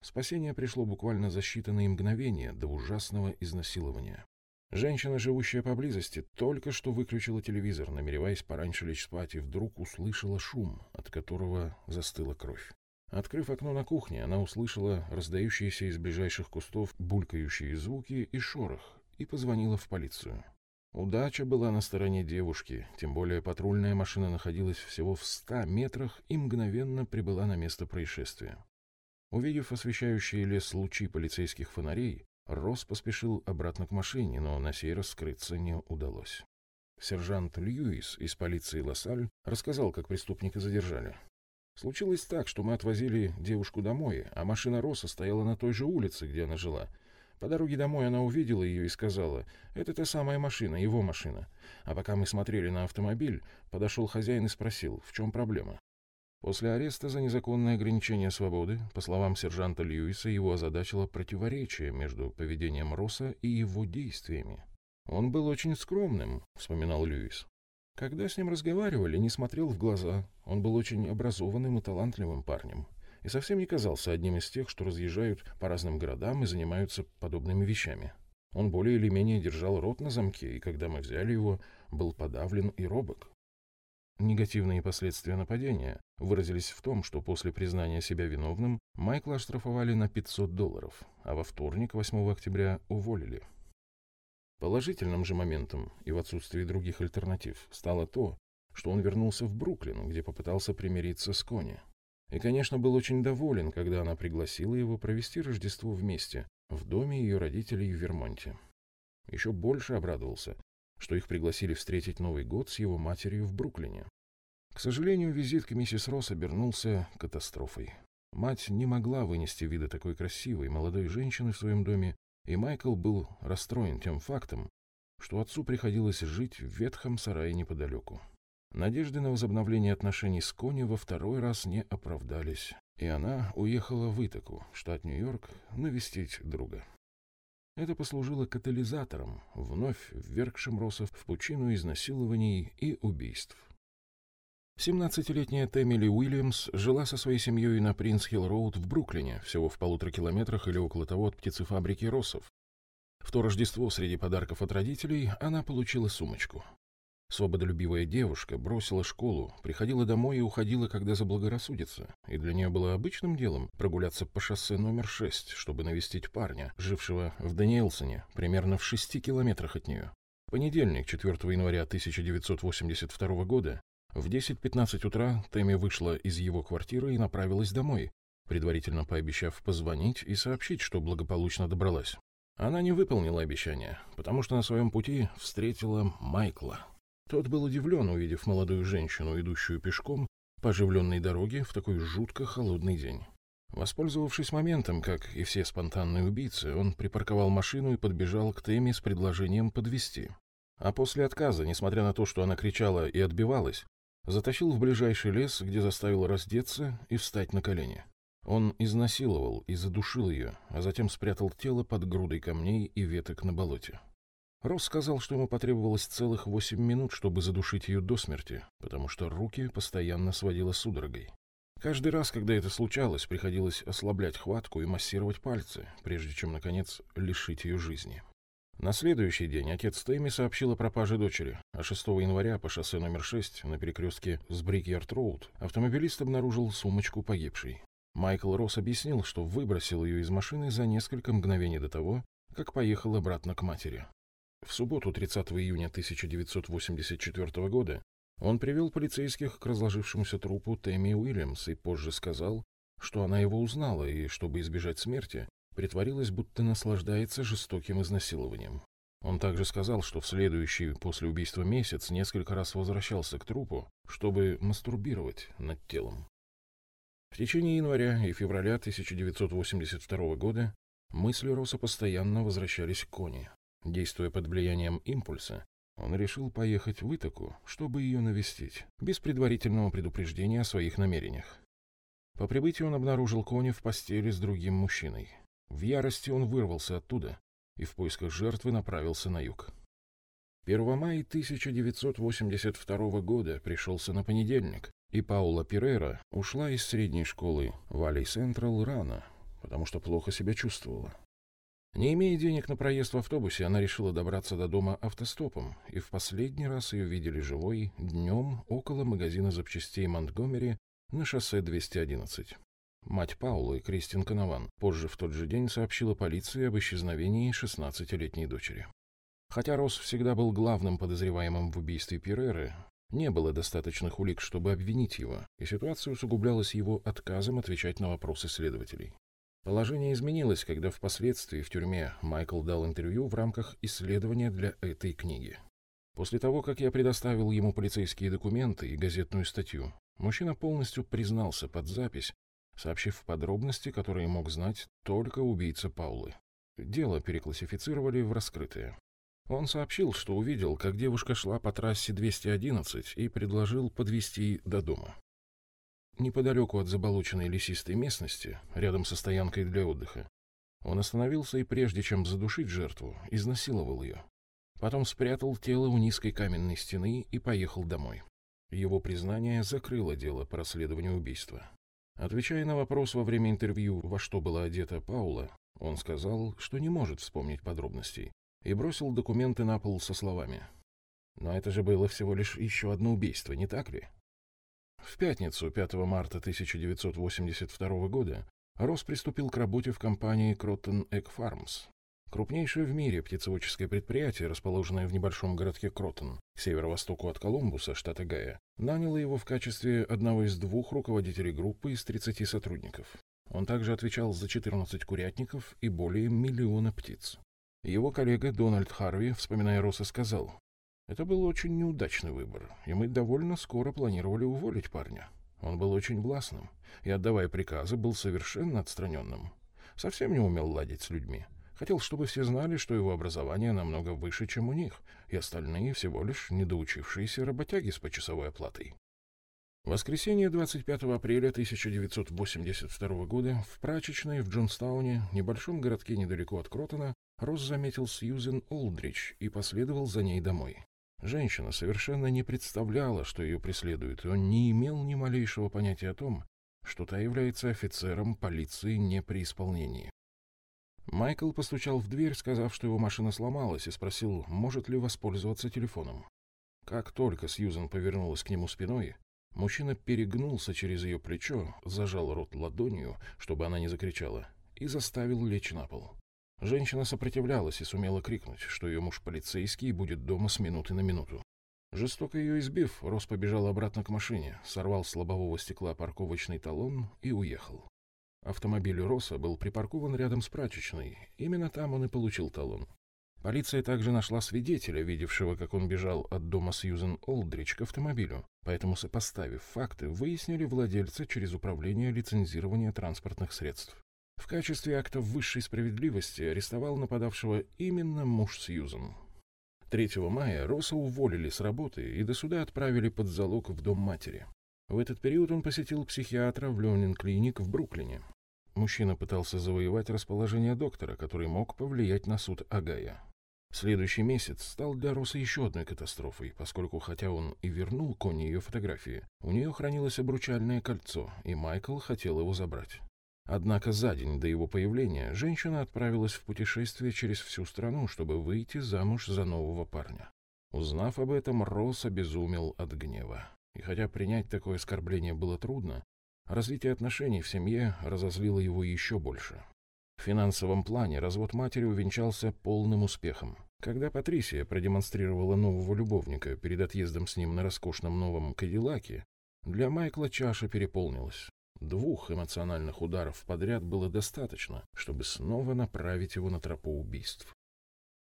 Спасение пришло буквально за считанные мгновения до ужасного изнасилования. Женщина, живущая поблизости, только что выключила телевизор, намереваясь пораньше лечь спать, и вдруг услышала шум, от которого застыла кровь. Открыв окно на кухне, она услышала раздающиеся из ближайших кустов булькающие звуки и шорох, и позвонила в полицию. Удача была на стороне девушки, тем более патрульная машина находилась всего в ста метрах и мгновенно прибыла на место происшествия. Увидев освещающие лес лучи полицейских фонарей, Росс поспешил обратно к машине, но на сей раз скрыться не удалось. Сержант Льюис из полиции Лассаль рассказал, как преступника задержали. Случилось так, что мы отвозили девушку домой, а машина Росса стояла на той же улице, где она жила. По дороге домой она увидела ее и сказала, «Это та самая машина, его машина». А пока мы смотрели на автомобиль, подошел хозяин и спросил, в чем проблема. После ареста за незаконное ограничение свободы, по словам сержанта Льюиса, его озадачило противоречие между поведением Росса и его действиями. «Он был очень скромным», — вспоминал Льюис. Когда с ним разговаривали, не смотрел в глаза. Он был очень образованным и талантливым парнем. И совсем не казался одним из тех, что разъезжают по разным городам и занимаются подобными вещами. Он более или менее держал рот на замке, и когда мы взяли его, был подавлен и робок. Негативные последствия нападения выразились в том, что после признания себя виновным Майкла оштрафовали на 500 долларов, а во вторник, 8 октября, уволили. Положительным же моментом и в отсутствии других альтернатив стало то, что он вернулся в Бруклин, где попытался примириться с Кони. И, конечно, был очень доволен, когда она пригласила его провести Рождество вместе в доме ее родителей в Вермонте. Еще больше обрадовался, что их пригласили встретить Новый год с его матерью в Бруклине. К сожалению, визит к миссис Росс обернулся катастрофой. Мать не могла вынести вида такой красивой молодой женщины в своем доме, и Майкл был расстроен тем фактом, что отцу приходилось жить в ветхом сарае неподалеку. Надежды на возобновление отношений с Кони во второй раз не оправдались, и она уехала в Итаку, штат Нью-Йорк, навестить друга. Это послужило катализатором, вновь ввергшим Россов в пучину изнасилований и убийств. 17-летняя Тэмили Уильямс жила со своей семьей на Принц-Хилл-Роуд в Бруклине, всего в полутора километрах или около того от птицефабрики Россов. В то Рождество среди подарков от родителей она получила сумочку. Свободолюбивая девушка бросила школу, приходила домой и уходила, когда заблагорассудится, и для нее было обычным делом прогуляться по шоссе номер 6, чтобы навестить парня, жившего в Даниэлсоне, примерно в шести километрах от нее. понедельник, 4 января 1982 года, в 10.15 утра Тэмми вышла из его квартиры и направилась домой, предварительно пообещав позвонить и сообщить, что благополучно добралась. Она не выполнила обещание, потому что на своем пути встретила Майкла. Тот был удивлен, увидев молодую женщину, идущую пешком по оживленной дороге в такой жутко холодный день. Воспользовавшись моментом, как и все спонтанные убийцы, он припарковал машину и подбежал к Тэмми с предложением подвести. А после отказа, несмотря на то, что она кричала и отбивалась, затащил в ближайший лес, где заставил раздеться и встать на колени. Он изнасиловал и задушил ее, а затем спрятал тело под грудой камней и веток на болоте. Росс сказал, что ему потребовалось целых восемь минут, чтобы задушить ее до смерти, потому что руки постоянно сводило судорогой. Каждый раз, когда это случалось, приходилось ослаблять хватку и массировать пальцы, прежде чем, наконец, лишить ее жизни. На следующий день отец Тэмми сообщил о пропаже дочери, а 6 января по шоссе номер 6 на перекрестке с Брикьярд-Роуд автомобилист обнаружил сумочку погибшей. Майкл Росс объяснил, что выбросил ее из машины за несколько мгновений до того, как поехал обратно к матери. В субботу 30 июня 1984 года он привел полицейских к разложившемуся трупу Тэмми Уильямс и позже сказал, что она его узнала и, чтобы избежать смерти, притворилась, будто наслаждается жестоким изнасилованием. Он также сказал, что в следующий после убийства месяц несколько раз возвращался к трупу, чтобы мастурбировать над телом. В течение января и февраля 1982 года мысли Росса постоянно возвращались к Кони. Действуя под влиянием импульса, он решил поехать в Итаку, чтобы ее навестить, без предварительного предупреждения о своих намерениях. По прибытию он обнаружил Кони в постели с другим мужчиной. В ярости он вырвался оттуда и в поисках жертвы направился на юг. 1 мая 1982 года пришелся на понедельник, и Паула Перейра ушла из средней школы Валей Централ рано, потому что плохо себя чувствовала. Не имея денег на проезд в автобусе, она решила добраться до дома автостопом, и в последний раз ее видели живой днем около магазина запчастей Монтгомери на шоссе 211. Мать Паулы, Кристин Конован, позже в тот же день сообщила полиции об исчезновении 16-летней дочери. Хотя Росс всегда был главным подозреваемым в убийстве Пиреры, не было достаточных улик, чтобы обвинить его, и ситуация усугублялась его отказом отвечать на вопросы следователей. Положение изменилось, когда впоследствии в тюрьме Майкл дал интервью в рамках исследования для этой книги. После того, как я предоставил ему полицейские документы и газетную статью, мужчина полностью признался под запись, сообщив подробности, которые мог знать только убийца Паулы. Дело переклассифицировали в раскрытое. Он сообщил, что увидел, как девушка шла по трассе 211 и предложил подвести до дома. Неподалеку от заболоченной лесистой местности, рядом со стоянкой для отдыха, он остановился и прежде чем задушить жертву, изнасиловал ее. Потом спрятал тело у низкой каменной стены и поехал домой. Его признание закрыло дело по расследованию убийства. Отвечая на вопрос во время интервью, во что была одета Паула, он сказал, что не может вспомнить подробностей, и бросил документы на пол со словами. Но это же было всего лишь еще одно убийство, не так ли? В пятницу, 5 марта 1982 года, Росс приступил к работе в компании Кротон Egg Farms, крупнейшее в мире птицеводческое предприятие, расположенное в небольшом городке Кротон, к северо-востоку от Колумбуса, штата Гая, наняло его в качестве одного из двух руководителей группы из 30 сотрудников. Он также отвечал за 14 курятников и более миллиона птиц. Его коллега Дональд Харви, вспоминая Росса, сказал, «Это был очень неудачный выбор, и мы довольно скоро планировали уволить парня. Он был очень властным, и, отдавая приказы, был совершенно отстраненным. Совсем не умел ладить с людьми. Хотел, чтобы все знали, что его образование намного выше, чем у них, и остальные всего лишь недоучившиеся работяги с почасовой оплатой. В воскресенье 25 апреля 1982 года в прачечной в Джонстауне, небольшом городке недалеко от Кротона, Росс заметил Сьюзен Олдрич и последовал за ней домой. Женщина совершенно не представляла, что ее преследуют, и он не имел ни малейшего понятия о том, что та является офицером полиции не при исполнении. Майкл постучал в дверь, сказав, что его машина сломалась, и спросил, может ли воспользоваться телефоном. Как только Сьюзен повернулась к нему спиной, мужчина перегнулся через ее плечо, зажал рот ладонью, чтобы она не закричала, и заставил лечь на пол. Женщина сопротивлялась и сумела крикнуть, что ее муж полицейский и будет дома с минуты на минуту. Жестоко ее избив, Рос побежал обратно к машине, сорвал с лобового стекла парковочный талон и уехал. Автомобиль Росса был припаркован рядом с прачечной. Именно там он и получил талон. Полиция также нашла свидетеля, видевшего, как он бежал от дома Сьюзен Олдрич к автомобилю. Поэтому, сопоставив факты, выяснили владельца через управление лицензирования транспортных средств. В качестве акта высшей справедливости арестовал нападавшего именно муж Сьюзен. 3 мая Росса уволили с работы и до суда отправили под залог в дом матери. В этот период он посетил психиатра в Ленин-клиник в Бруклине. Мужчина пытался завоевать расположение доктора, который мог повлиять на суд Агая. Следующий месяц стал для Роса еще одной катастрофой, поскольку, хотя он и вернул Конни ее фотографии, у нее хранилось обручальное кольцо, и Майкл хотел его забрать. Однако за день до его появления женщина отправилась в путешествие через всю страну, чтобы выйти замуж за нового парня. Узнав об этом, Росс обезумел от гнева. И хотя принять такое оскорбление было трудно, развитие отношений в семье разозлило его еще больше. В финансовом плане развод матери увенчался полным успехом. Когда Патрисия продемонстрировала нового любовника перед отъездом с ним на роскошном новом Кадиллаке, для Майкла чаша переполнилась. Двух эмоциональных ударов подряд было достаточно, чтобы снова направить его на тропу убийств.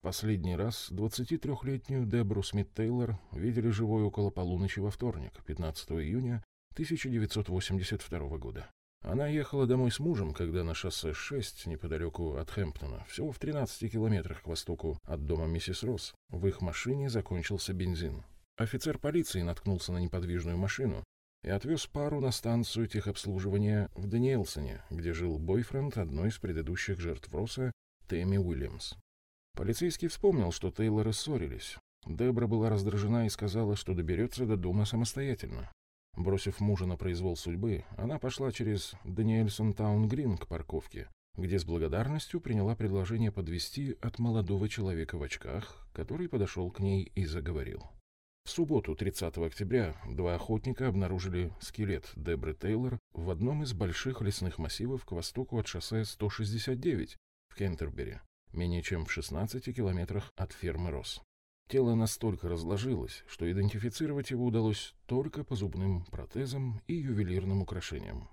Последний раз 23-летнюю Дебру Смит-Тейлор видели живой около полуночи во вторник, 15 июня 1982 года. Она ехала домой с мужем, когда на шоссе 6, неподалеку от Хэмптона, всего в 13 километрах к востоку от дома миссис Росс, в их машине закончился бензин. Офицер полиции наткнулся на неподвижную машину и отвез пару на станцию техобслуживания в Даниэлсоне, где жил бойфренд одной из предыдущих жертв Росса, Тэмми Уильямс. Полицейский вспомнил, что Тейлоры ссорились. Дебра была раздражена и сказала, что доберется до дома самостоятельно. Бросив мужа на произвол судьбы, она пошла через Даниэльсон Таун Грин к парковке, где с благодарностью приняла предложение подвести от молодого человека в очках, который подошел к ней и заговорил. В субботу, 30 октября, два охотника обнаружили скелет Дебры Тейлор в одном из больших лесных массивов к востоку от шоссе 169 в Кентербери, менее чем в 16 километрах от фермы Росс. Тело настолько разложилось, что идентифицировать его удалось только по зубным протезам и ювелирным украшениям.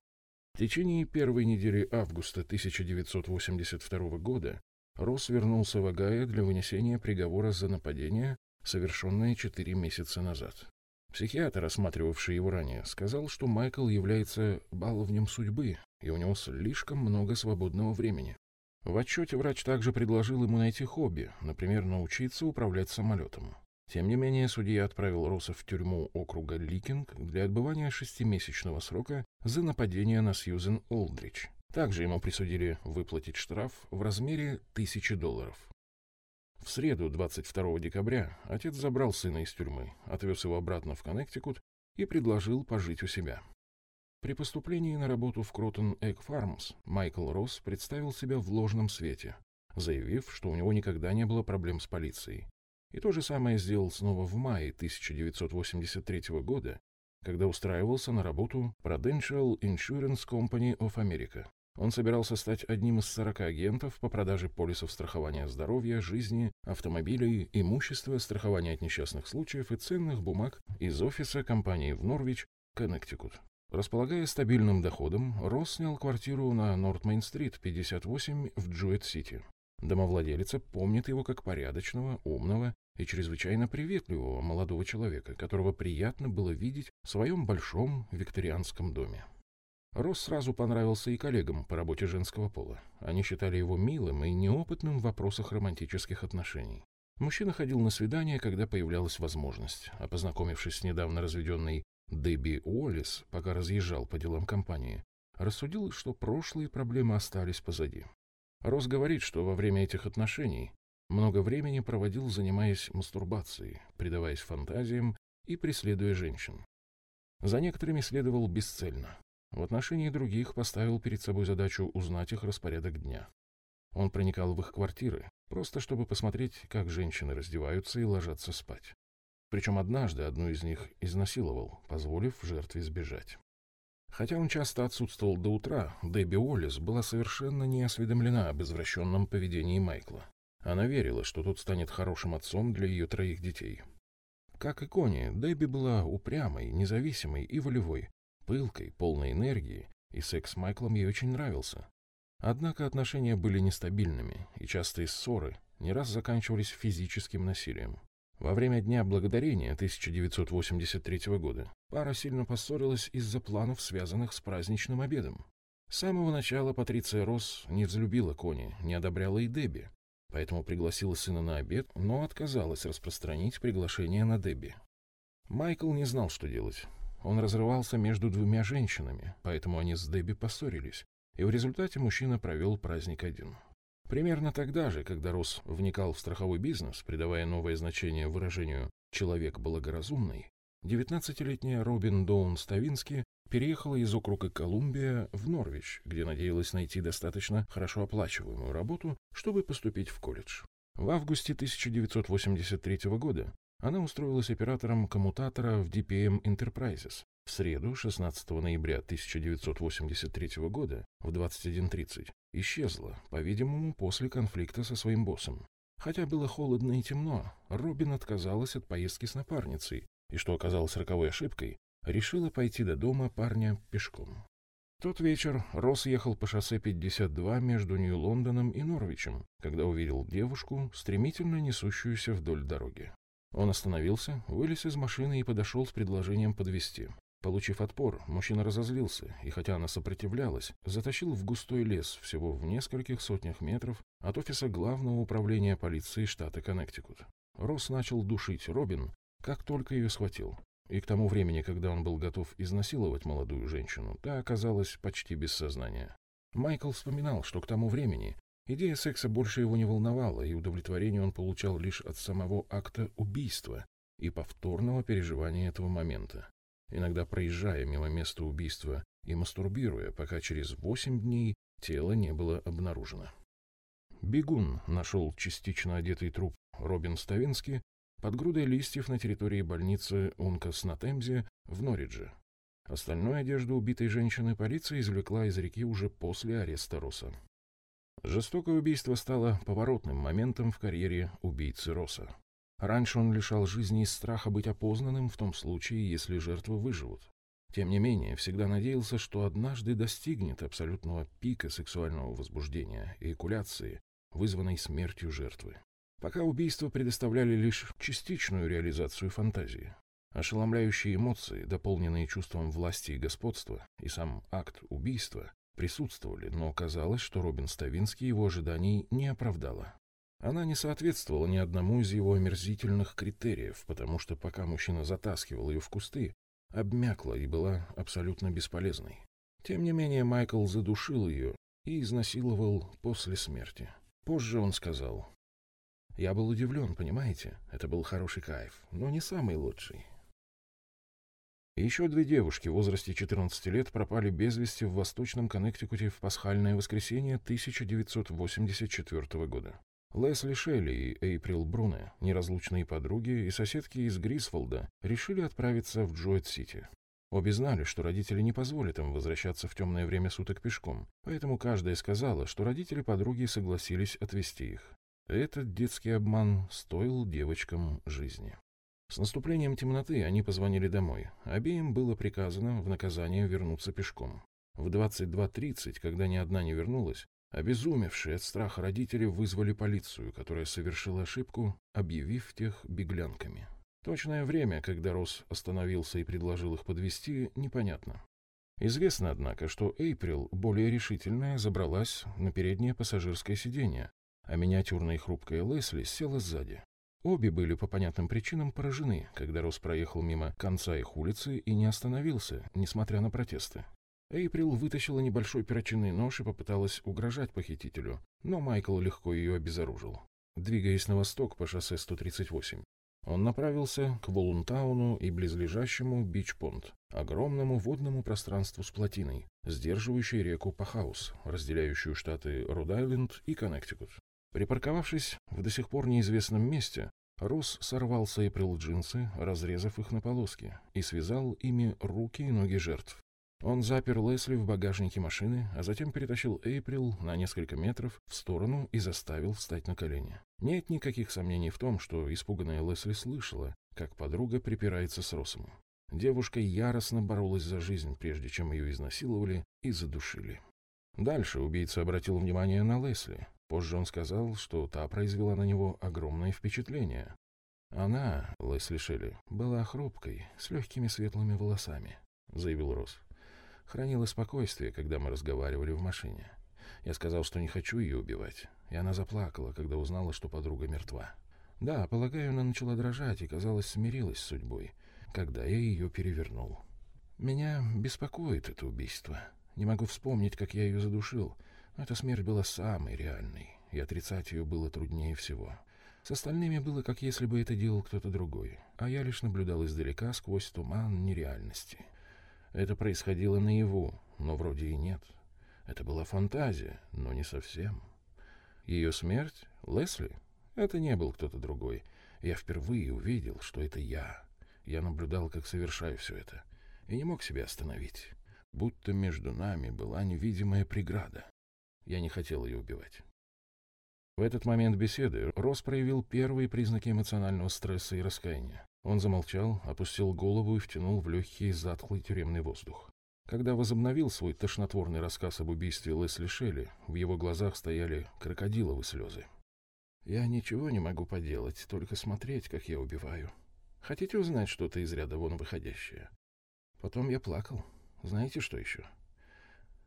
В течение первой недели августа 1982 года Росс вернулся в Огайо для вынесения приговора за нападение, совершенное четыре месяца назад. Психиатр, осматривавший его ранее, сказал, что Майкл является баловнем судьбы, и у него слишком много свободного времени. В отчете врач также предложил ему найти хобби, например, научиться управлять самолетом. Тем не менее, судья отправил Росса в тюрьму округа Ликинг для отбывания шестимесячного срока за нападение на Сьюзен Олдрич. Также ему присудили выплатить штраф в размере тысячи долларов. В среду, 22 декабря, отец забрал сына из тюрьмы, отвез его обратно в Коннектикут и предложил пожить у себя. При поступлении на работу в Кротон Egg Farms Майкл Росс представил себя в ложном свете, заявив, что у него никогда не было проблем с полицией. И то же самое сделал снова в мае 1983 года, когда устраивался на работу Prudential Insurance Company of America. Он собирался стать одним из 40 агентов по продаже полисов страхования здоровья, жизни, автомобилей, имущества, страхования от несчастных случаев и ценных бумаг из офиса компании в Норвич, Коннектикут. Располагая стабильным доходом, Росс снял квартиру на Норт-Мейн-стрит, 58, в Джуэт-Сити. Домовладелица помнит его как порядочного, умного и чрезвычайно приветливого молодого человека, которого приятно было видеть в своем большом викторианском доме. Росс сразу понравился и коллегам по работе женского пола. Они считали его милым и неопытным в вопросах романтических отношений. Мужчина ходил на свидания, когда появлялась возможность, а познакомившись с недавно разведенной Дебби Уоллес, пока разъезжал по делам компании, рассудил, что прошлые проблемы остались позади. Росс говорит, что во время этих отношений много времени проводил, занимаясь мастурбацией, предаваясь фантазиям и преследуя женщин. За некоторыми следовал бесцельно. В отношении других поставил перед собой задачу узнать их распорядок дня. Он проникал в их квартиры, просто чтобы посмотреть, как женщины раздеваются и ложатся спать. Причем однажды одну из них изнасиловал, позволив жертве сбежать. Хотя он часто отсутствовал до утра, Дебби Уоллес была совершенно не осведомлена об извращенном поведении Майкла. Она верила, что тот станет хорошим отцом для ее троих детей. Как и Кони, Дебби была упрямой, независимой и волевой, пылкой, полной энергии, и секс с Майклом ей очень нравился. Однако отношения были нестабильными, и частые ссоры не раз заканчивались физическим насилием. Во время Дня Благодарения 1983 года пара сильно поссорилась из-за планов, связанных с праздничным обедом. С самого начала Патриция Росс не взлюбила Кони, не одобряла и Дебби, поэтому пригласила сына на обед, но отказалась распространить приглашение на Дебби. Майкл не знал, что делать. Он разрывался между двумя женщинами, поэтому они с Дебби поссорились, и в результате мужчина провел праздник один. Примерно тогда же, когда Росс вникал в страховой бизнес, придавая новое значение выражению «человек благоразумный», 19-летняя Робин Доун Ставински переехала из округа Колумбия в Норвич, где надеялась найти достаточно хорошо оплачиваемую работу, чтобы поступить в колледж. В августе 1983 года она устроилась оператором коммутатора в DPM Enterprises. В среду, 16 ноября 1983 года, в 21.30, исчезла, по-видимому, после конфликта со своим боссом. Хотя было холодно и темно, Робин отказалась от поездки с напарницей, и, что оказалось роковой ошибкой, решила пойти до дома парня пешком. Тот вечер Росс ехал по шоссе 52 между Нью-Лондоном и Норвичем, когда увидел девушку, стремительно несущуюся вдоль дороги. Он остановился, вылез из машины и подошел с предложением подвести. Получив отпор, мужчина разозлился, и хотя она сопротивлялась, затащил в густой лес всего в нескольких сотнях метров от офиса Главного управления полиции штата Коннектикут. Росс начал душить Робин, как только ее схватил. И к тому времени, когда он был готов изнасиловать молодую женщину, та оказалась почти без сознания. Майкл вспоминал, что к тому времени идея секса больше его не волновала, и удовлетворение он получал лишь от самого акта убийства и повторного переживания этого момента иногда проезжая мимо места убийства и мастурбируя, пока через восемь дней тело не было обнаружено. Бегун нашел частично одетый труп Робин Ставински под грудой листьев на территории больницы Ункас на Темзе в Норридже. Остальную одежду убитой женщины полиция извлекла из реки уже после ареста Росса. Жестокое убийство стало поворотным моментом в карьере убийцы Росса. Раньше он лишал жизни из страха быть опознанным в том случае, если жертвы выживут. Тем не менее, всегда надеялся, что однажды достигнет абсолютного пика сексуального возбуждения, эякуляции, вызванной смертью жертвы. Пока убийства предоставляли лишь частичную реализацию фантазии. Ошеломляющие эмоции, дополненные чувством власти и господства, и сам акт убийства присутствовали, но казалось, что Робин Ставинский его ожиданий не оправдала. Она не соответствовала ни одному из его омерзительных критериев, потому что пока мужчина затаскивал ее в кусты, обмякла и была абсолютно бесполезной. Тем не менее, Майкл задушил ее и изнасиловал после смерти. Позже он сказал, «Я был удивлен, понимаете? Это был хороший кайф, но не самый лучший». Еще две девушки в возрасте 14 лет пропали без вести в Восточном Коннектикуте в пасхальное воскресенье 1984 года. Лесли Шелли и Эйприл Бруне, неразлучные подруги и соседки из Грисфолда, решили отправиться в Джоэт-Сити. Обе знали, что родители не позволят им возвращаться в темное время суток пешком, поэтому каждая сказала, что родители подруги согласились отвезти их. Этот детский обман стоил девочкам жизни. С наступлением темноты они позвонили домой. Обеим было приказано в наказание вернуться пешком. В 22.30, когда ни одна не вернулась, Обезумевшие от страха родители вызвали полицию, которая совершила ошибку, объявив тех беглянками. Точное время, когда Росс остановился и предложил их подвести, непонятно. Известно, однако, что Эйприл, более решительная, забралась на переднее пассажирское сиденье, а миниатюрная и хрупкая Лесли села сзади. Обе были по понятным причинам поражены, когда Росс проехал мимо конца их улицы и не остановился, несмотря на протесты. Эйприл вытащила небольшой перочинный нож и попыталась угрожать похитителю, но Майкл легко ее обезоружил. Двигаясь на восток по шоссе 138, он направился к Волунтауну и близлежащему Бичпонт, огромному водному пространству с плотиной, сдерживающей реку Пахаус, разделяющую штаты Род-Айленд и Коннектикут. Припарковавшись в до сих пор неизвестном месте, Росс сорвал с Эйприл джинсы, разрезав их на полоски, и связал ими руки и ноги жертв. Он запер Лесли в багажнике машины, а затем перетащил Эйприл на несколько метров в сторону и заставил встать на колени. Нет никаких сомнений в том, что испуганная Лесли слышала, как подруга припирается с Росом. Девушка яростно боролась за жизнь, прежде чем ее изнасиловали и задушили. Дальше убийца обратил внимание на Лесли. Позже он сказал, что та произвела на него огромное впечатление. Она, Лесли Шелли, была хрупкой, с легкими светлыми волосами, заявил Росс хранила спокойствие, когда мы разговаривали в машине. Я сказал, что не хочу ее убивать, и она заплакала, когда узнала, что подруга мертва. Да, полагаю, она начала дрожать и, казалось, смирилась с судьбой, когда я ее перевернул. Меня беспокоит это убийство. Не могу вспомнить, как я ее задушил. Эта смерть была самой реальной, и отрицать ее было труднее всего. С остальными было, как если бы это делал кто-то другой, а я лишь наблюдал издалека сквозь туман нереальности. Это происходило наяву, но вроде и нет. Это была фантазия, но не совсем. Ее смерть? Лесли? Это не был кто-то другой. Я впервые увидел, что это я. Я наблюдал, как совершаю все это, и не мог себя остановить. Будто между нами была невидимая преграда. Я не хотел ее убивать. В этот момент беседы Рос проявил первые признаки эмоционального стресса и раскаяния. Он замолчал, опустил голову и втянул в легкий затхлый тюремный воздух. Когда возобновил свой тошнотворный рассказ об убийстве Лесли Шелли, в его глазах стояли крокодиловые слезы. «Я ничего не могу поделать, только смотреть, как я убиваю. Хотите узнать что-то из ряда вон выходящее? Потом я плакал. Знаете, что еще?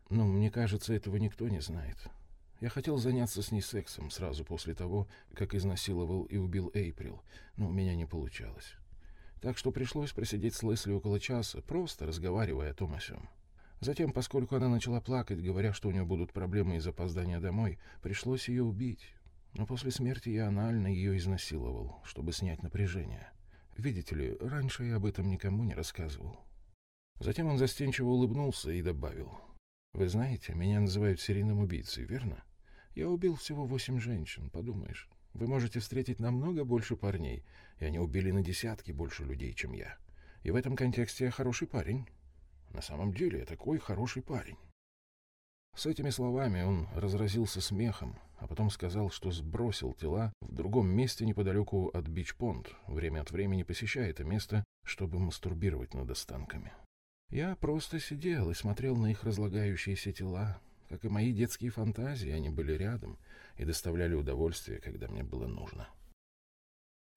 Ну, мне кажется, этого никто не знает. Я хотел заняться с ней сексом сразу после того, как изнасиловал и убил Эйприл, но у меня не получалось. Так что пришлось просидеть с Лесли около часа, просто разговаривая о том о сём. Затем, поскольку она начала плакать, говоря, что у нее будут проблемы из опоздания домой, пришлось ее убить. Но после смерти я анально ее изнасиловал, чтобы снять напряжение. Видите ли, раньше я об этом никому не рассказывал. Затем он застенчиво улыбнулся и добавил. «Вы знаете, меня называют серийным убийцей, верно? Я убил всего восемь женщин, подумаешь. Вы можете встретить намного больше парней, и они убили на десятки больше людей, чем я. И в этом контексте я хороший парень. На самом деле я такой хороший парень». С этими словами он разразился смехом, а потом сказал, что сбросил тела в другом месте неподалеку от Бич-Понт, время от времени посещая это место, чтобы мастурбировать над останками. Я просто сидел и смотрел на их разлагающиеся тела. Как и мои детские фантазии, они были рядом и доставляли удовольствие, когда мне было нужно.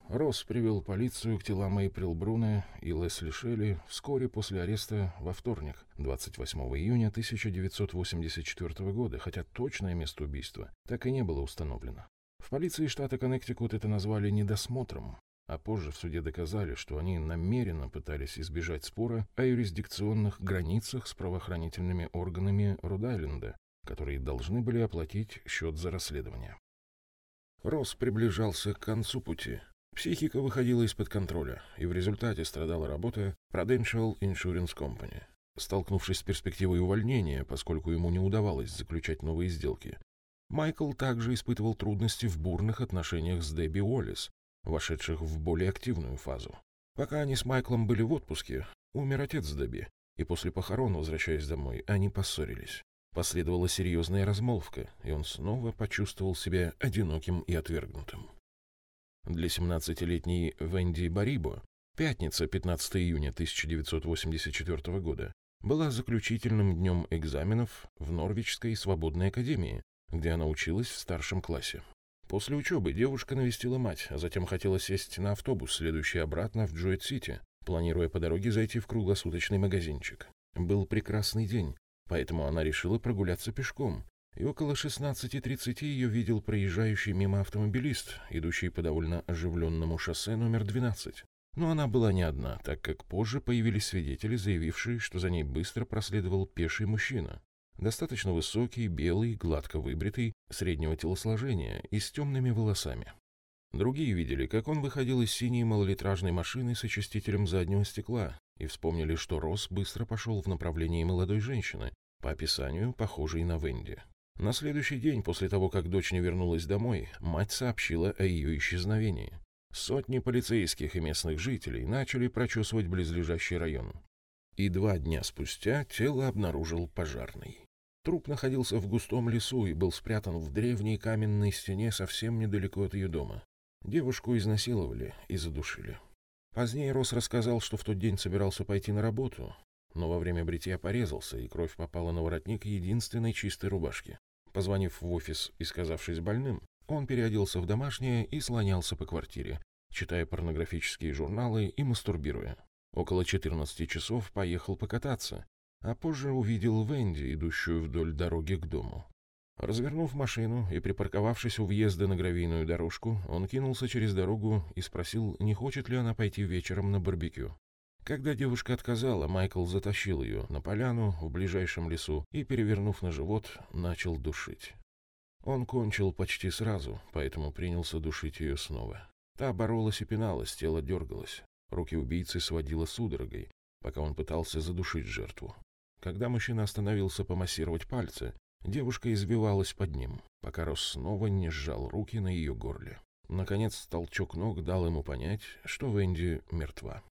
Росс привел полицию к телам Эйприл Бруне и Лесли Шелли вскоре после ареста во вторник, 28 июня 1984 года, хотя точное место убийства так и не было установлено. В полиции штата Коннектикут это назвали недосмотром, а позже в суде доказали, что они намеренно пытались избежать спора о юрисдикционных границах с правоохранительными органами Род-Айленда, которые должны были оплатить счет за расследование. Росс приближался к концу пути. Психика выходила из-под контроля, и в результате страдала работа Prudential Insurance Company. Столкнувшись с перспективой увольнения, поскольку ему не удавалось заключать новые сделки, Майкл также испытывал трудности в бурных отношениях с Дебби Уоллес, вошедших в более активную фазу. Пока они с Майклом были в отпуске, умер отец Дебби, и после похорон, возвращаясь домой, они поссорились. Последовала серьезная размолвка, и он снова почувствовал себя одиноким и отвергнутым. Для 17-летней Венди Барибо пятница, 15 июня 1984 года, была заключительным днем экзаменов в Норвичской свободной академии, где она училась в старшем классе. После учебы девушка навестила мать, а затем хотела сесть на автобус, следующий обратно в Джоэт-Сити, планируя по дороге зайти в круглосуточный магазинчик. Был прекрасный день, поэтому она решила прогуляться пешком, и около 16.30 ее видел проезжающий мимо автомобилист, идущий по довольно оживленному шоссе номер 12. Но она была не одна, так как позже появились свидетели, заявившие, что за ней быстро проследовал пеший мужчина. Достаточно высокий, белый, гладко выбритый, среднего телосложения и с темными волосами. Другие видели, как он выходил из синей малолитражной машины с очистителем заднего стекла, и вспомнили, что Росс быстро пошел в направлении молодой женщины, по описанию похожей на Венди. На следующий день, после того, как дочь не вернулась домой, мать сообщила о ее исчезновении. Сотни полицейских и местных жителей начали прочесывать близлежащий район. И два дня спустя тело обнаружил пожарный. Труп находился в густом лесу и был спрятан в древней каменной стене совсем недалеко от ее дома. Девушку изнасиловали и задушили. Позднее Рос рассказал, что в тот день собирался пойти на работу, но во время бритья порезался, и кровь попала на воротник единственной чистой рубашки. Позвонив в офис и сказавшись больным, он переоделся в домашнее и слонялся по квартире, читая порнографические журналы и мастурбируя. Около 14 часов поехал покататься, а позже увидел Венди, идущую вдоль дороги к дому. Развернув машину и припарковавшись у въезда на гравийную дорожку, он кинулся через дорогу и спросил, не хочет ли она пойти вечером на барбекю. Когда девушка отказала, Майкл затащил ее на поляну в ближайшем лесу и, перевернув на живот, начал душить. Он кончил почти сразу, поэтому принялся душить ее снова. Та боролась и пиналась, тело дергалось. Руки убийцы сводило судорогой, пока он пытался задушить жертву. Когда мужчина остановился помассировать пальцы, девушка извивалась под ним, пока Рос снова не сжал руки на ее горле. Наконец, толчок ног дал ему понять, что Венди мертва.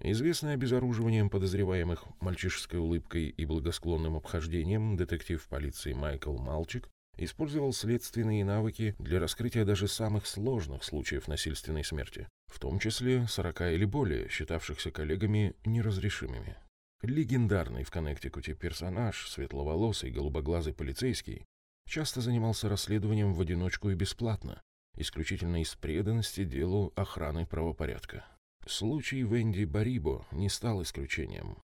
Известный обезоруживанием подозреваемых мальчишеской улыбкой и благосклонным обхождением, детектив полиции Майкл Малчик использовал следственные навыки для раскрытия даже самых сложных случаев насильственной смерти, в том числе 40 или более, считавшихся коллегами неразрешимыми. Легендарный в Коннектикуте персонаж, светловолосый, голубоглазый полицейский, часто занимался расследованием в одиночку и бесплатно, исключительно из преданности делу охраны правопорядка. Случай Венди Барибо не стал исключением.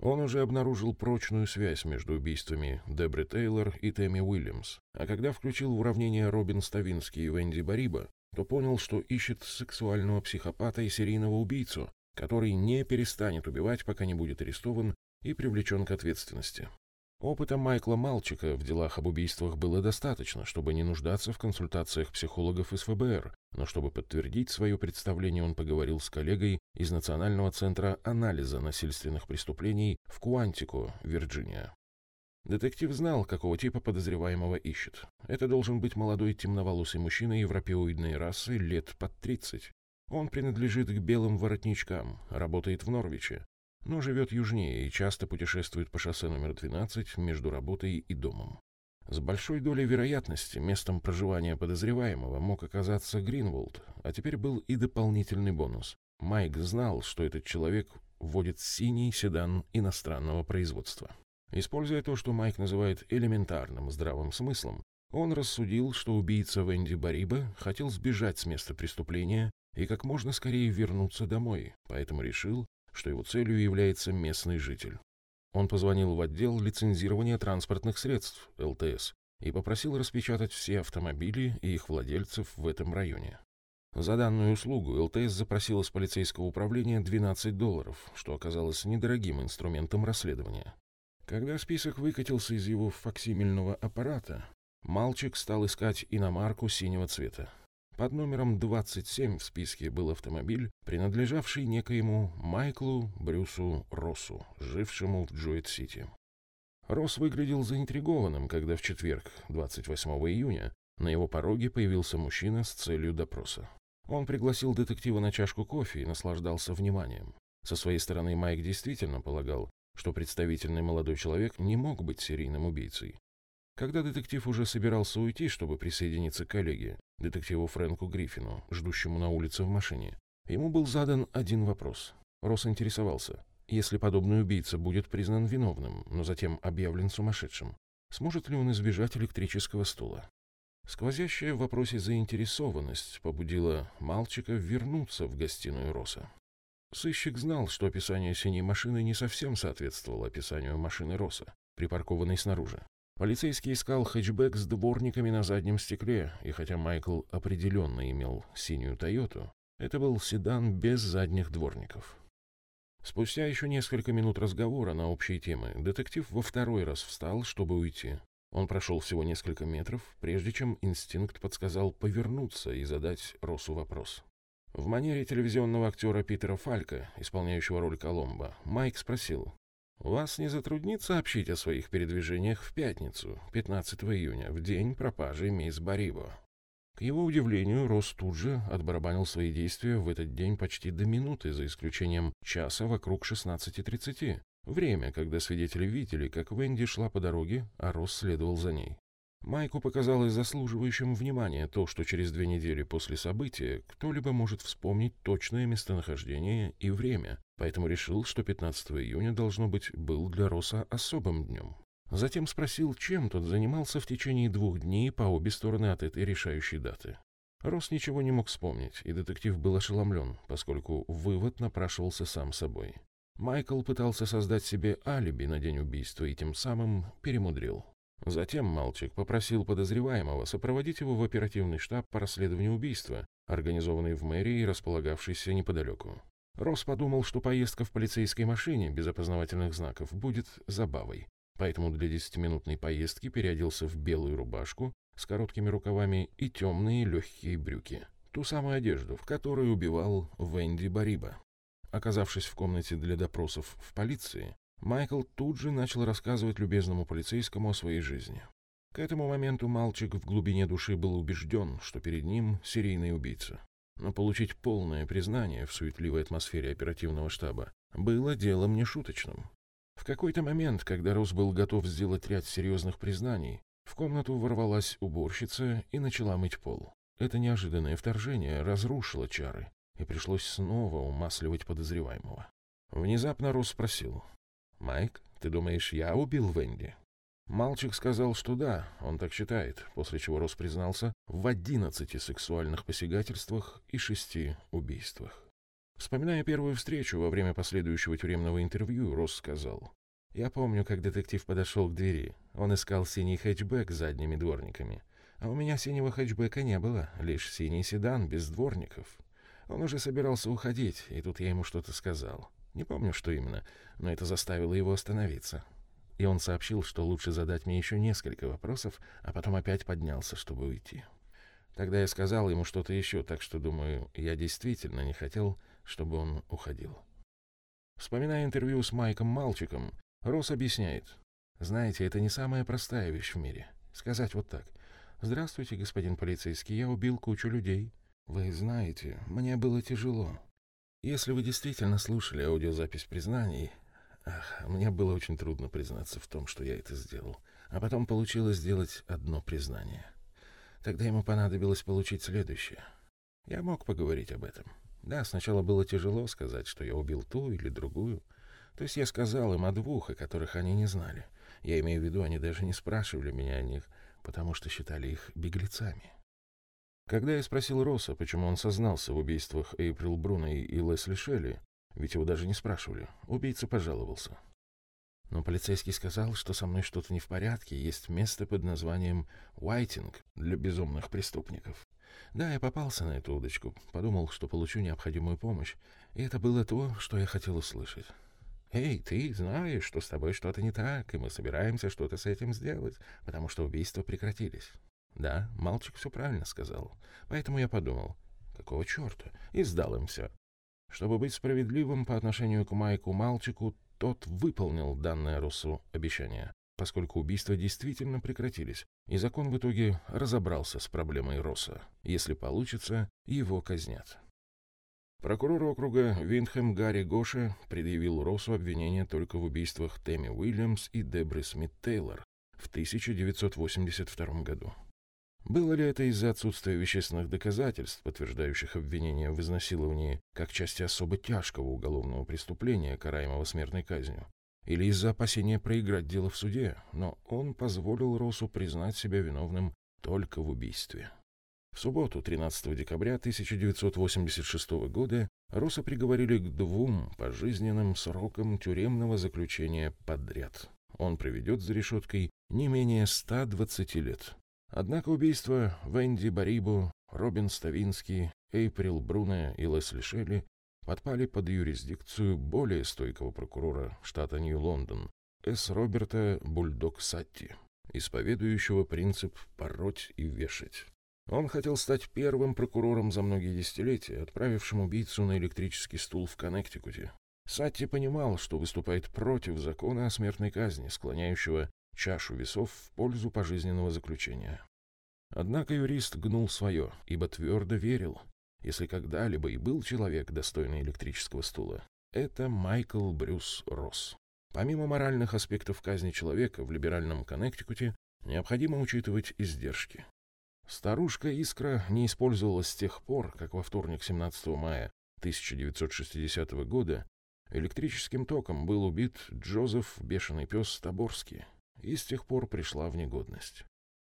Он уже обнаружил прочную связь между убийствами Дебры Тейлор и Тэмми Уильямс, а когда включил в уравнение Робин Ставинский и Венди Бариба, то понял, что ищет сексуального психопата и серийного убийцу, который не перестанет убивать, пока не будет арестован и привлечен к ответственности. Опыта Майкла Малчика в делах об убийствах было достаточно, чтобы не нуждаться в консультациях психологов из ФБР, но чтобы подтвердить свое представление, он поговорил с коллегой из Национального центра анализа насильственных преступлений в Куантико, Вирджиния. Детектив знал, какого типа подозреваемого ищет. Это должен быть молодой темноволосый мужчина европеоидной расы лет под 30. Он принадлежит к белым воротничкам, работает в Норвиче, но живет южнее и часто путешествует по шоссе номер 12 между работой и домом. С большой долей вероятности местом проживания подозреваемого мог оказаться Гринволд, а теперь был и дополнительный бонус. Майк знал, что этот человек водит синий седан иностранного производства. Используя то, что Майк называет элементарным здравым смыслом, он рассудил, что убийца Венди Бариба хотел сбежать с места преступления и как можно скорее вернуться домой, поэтому решил, что его целью является местный житель. Он позвонил в отдел лицензирования транспортных средств, ЛТС, и попросил распечатать все автомобили и их владельцев в этом районе. За данную услугу ЛТС запросила с полицейского управления 12 долларов, что оказалось недорогим инструментом расследования. Когда список выкатился из его факсимильного аппарата, Мальчик стал искать иномарку синего цвета. Под номером 27 в списке был автомобиль, принадлежавший некоему Майклу Брюсу Россу, жившему в Джоэт-Сити. Росс выглядел заинтригованным, когда в четверг, 28 июня, на его пороге появился мужчина с целью допроса. Он пригласил детектива на чашку кофе и наслаждался вниманием. Со своей стороны Майк действительно полагал, что представительный молодой человек не мог быть серийным убийцей. Когда детектив уже собирался уйти, чтобы присоединиться к коллеге, детективу Фрэнку Гриффину, ждущему на улице в машине, ему был задан один вопрос. Росс интересовался, если подобный убийца будет признан виновным, но затем объявлен сумасшедшим, сможет ли он избежать электрического стула? Сквозящая в вопросе заинтересованность побудила мальчика вернуться в гостиную Росса. Сыщик знал, что описание синей машины не совсем соответствовало описанию машины Росса, припаркованной снаружи. Полицейский искал хэтчбэк с дворниками на заднем стекле, и хотя Майкл определенно имел синюю «Тойоту», это был седан без задних дворников. Спустя еще несколько минут разговора на общие темы, детектив во второй раз встал, чтобы уйти. Он прошел всего несколько метров, прежде чем инстинкт подсказал повернуться и задать Росу вопрос. В манере телевизионного актера Питера Фалька, исполняющего роль Коломбо, Майк спросил, вас не затруднит сообщить о своих передвижениях в пятницу, 15 июня, в день пропажи мисс Барибо. К его удивлению, Росс тут же отбарабанил свои действия в этот день почти до минуты, за исключением часа вокруг 16.30. Время, когда свидетели видели, как Венди шла по дороге, а Росс следовал за ней. Майку показалось заслуживающим внимания то, что через две недели после события кто-либо может вспомнить точное местонахождение и время, поэтому решил, что 15 июня, должно быть, был для Росса особым днем. Затем спросил, чем тот занимался в течение двух дней по обе стороны от этой решающей даты. Росс ничего не мог вспомнить, и детектив был ошеломлен, поскольку вывод напрашивался сам собой. Майкл пытался создать себе алиби на день убийства и тем самым перемудрил. Затем мальчик попросил подозреваемого сопроводить его в оперативный штаб по расследованию убийства, организованный в мэрии и располагавшийся неподалеку. Росс подумал, что поездка в полицейской машине без опознавательных знаков будет забавой, поэтому для десятиминутной поездки переоделся в белую рубашку с короткими рукавами и темные легкие брюки, ту самую одежду, в которой убивал Венди Бариба. Оказавшись в комнате для допросов в полиции, Майкл тут же начал рассказывать любезному полицейскому о своей жизни. К этому моменту мальчик в глубине души был убежден, что перед ним серийный убийца. Но получить полное признание в суетливой атмосфере оперативного штаба было делом нешуточным. В какой-то момент, когда Рос был готов сделать ряд серьезных признаний, в комнату ворвалась уборщица и начала мыть пол. Это неожиданное вторжение разрушило чары, и пришлось снова умасливать подозреваемого. Внезапно Рос спросил, «Майк, ты думаешь, я убил Венди?» Мальчик сказал, что да, он так считает, после чего Рос признался в одиннадцати сексуальных посягательствах и шести убийствах. Вспоминая первую встречу во время последующего тюремного интервью, Росс сказал, «Я помню, как детектив подошел к двери. Он искал синий хэтчбэк с задними дворниками. А у меня синего хэтчбека не было, лишь синий седан без дворников. Он уже собирался уходить, и тут я ему что-то сказал. Не помню, что именно, но это заставило его остановиться. И он сообщил, что лучше задать мне еще несколько вопросов, а потом опять поднялся, чтобы уйти. Тогда я сказал ему что-то еще, так что, думаю, я действительно не хотел чтобы он уходил. Вспоминая интервью с Майком Малчиком, Росс объясняет. «Знаете, это не самая простая вещь в мире. Сказать вот так. «Здравствуйте, господин полицейский, я убил кучу людей». Вы знаете, мне было тяжело. Если вы действительно слушали аудиозапись признаний... Ах, мне было очень трудно признаться в том, что я это сделал. А потом получилось сделать одно признание. Тогда ему понадобилось получить следующее. Я мог поговорить об этом. Да, сначала было тяжело сказать, что я убил ту или другую. То есть я сказал им о двух, о которых они не знали. Я имею в виду, они даже не спрашивали меня о них, потому что считали их беглецами. Когда я спросил Росса, почему он сознался в убийствах Эйприл Бруно и Лесли Шелли, ведь его даже не спрашивали, убийца пожаловался. Но полицейский сказал, что со мной что-то не в порядке, есть место под названием «Уайтинг» для безумных преступников. Да, я попался на эту удочку, подумал, что получу необходимую помощь, и это было то, что я хотел услышать. «Эй, ты знаешь, что с тобой что-то не так, и мы собираемся что-то с этим сделать, потому что убийства прекратились». Да, мальчик все правильно сказал. Поэтому я подумал, какого черта, и сдал им все. Чтобы быть справедливым по отношению к Майку Мальчику, тот выполнил данное Руссу обещание поскольку убийства действительно прекратились, и закон в итоге разобрался с проблемой Росса. Если получится, его казнят. Прокурор округа Виндхэм Гарри Гоша предъявил Россу обвинение только в убийствах Тэмми Уильямс и Дебры Смит-Тейлор в 1982 году. Было ли это из-за отсутствия вещественных доказательств, подтверждающих обвинение в изнасиловании как части особо тяжкого уголовного преступления, караемого смертной казнью, или из-за опасения проиграть дело в суде, но он позволил Росу признать себя виновным только в убийстве. В субботу, 13 декабря 1986 года, Роса приговорили к двум пожизненным срокам тюремного заключения подряд. Он проведет за решеткой не менее 120 лет. Однако убийства Венди Барибу, Робин Ставинский, Эйприл Бруне и Лесли Шелли подпали под юрисдикцию более стойкого прокурора штата Нью-Лондон, С. Роберта Бульдог Сатти, исповедующего принцип «пороть и вешать». Он хотел стать первым прокурором за многие десятилетия, отправившим убийцу на электрический стул в Коннектикуте. Сатти понимал, что выступает против закона о смертной казни, склоняющего чашу весов в пользу пожизненного заключения. Однако юрист гнул свое, ибо твердо верил, если когда-либо и был человек, достойный электрического стула, это Майкл Брюс Росс. Помимо моральных аспектов казни человека в либеральном Коннектикуте, необходимо учитывать издержки. Старушка Искра не использовалась с тех пор, как во вторник 17 мая 1960 года электрическим током был убит Джозеф Бешеный пес Таборский, и с тех пор пришла в негодность.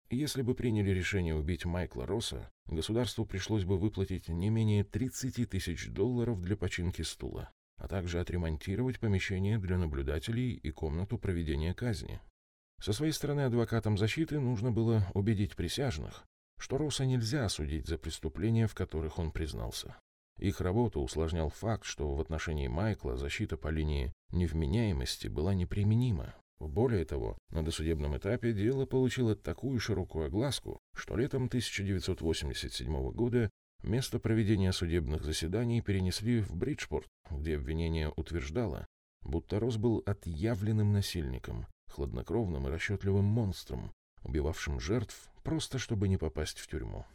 Если бы приняли решение убить Майкла Росса, государству пришлось бы выплатить не менее 30 тысяч долларов для починки стула, а также отремонтировать помещение для наблюдателей и комнату проведения казни. Со своей стороны адвокатам защиты нужно было убедить присяжных, что Росса нельзя осудить за преступления, в которых он признался. Их работу усложнял факт, что в отношении Майкла защита по линии невменяемости была неприменима, более того, на досудебном этапе дело получило такую широкую огласку, что летом 1987 года место проведения судебных заседаний перенесли в Бриджпорт, где обвинение утверждало, будто Рос был отъявленным насильником, хладнокровным и расчетливым монстром, убивавшим жертв просто чтобы не попасть в тюрьму.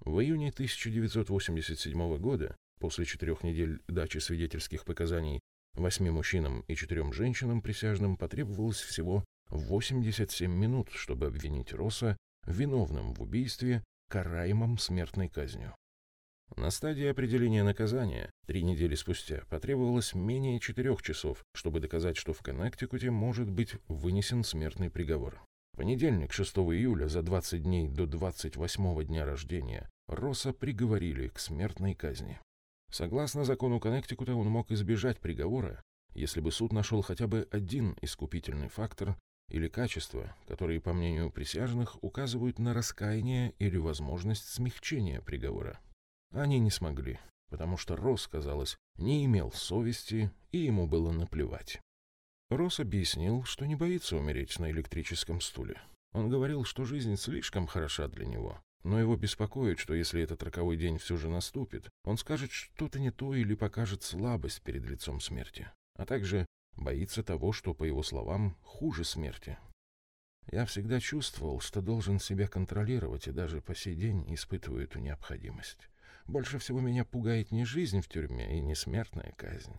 В июне 1987 года, после четырех недель дачи свидетельских показаний Восьми мужчинам и четырем женщинам присяжным потребовалось всего 87 минут, чтобы обвинить Росса виновным в убийстве, караемом смертной казнью. На стадии определения наказания, три недели спустя, потребовалось менее четырех часов, чтобы доказать, что в Коннектикуте может быть вынесен смертный приговор. понедельник, 6 июля, за 20 дней до 28 дня рождения, Росса приговорили к смертной казни. Согласно закону Коннектикута, он мог избежать приговора, если бы суд нашел хотя бы один искупительный фактор или качество, которые, по мнению присяжных, указывают на раскаяние или возможность смягчения приговора. Они не смогли, потому что Росс, казалось, не имел совести, и ему было наплевать. Росс объяснил, что не боится умереть на электрическом стуле. Он говорил, что жизнь слишком хороша для него, но его беспокоит, что если этот роковой день все же наступит, он скажет что-то не то или покажет слабость перед лицом смерти, а также боится того, что, по его словам, хуже смерти. Я всегда чувствовал, что должен себя контролировать, и даже по сей день испытываю эту необходимость. Больше всего меня пугает не жизнь в тюрьме и не смертная казнь,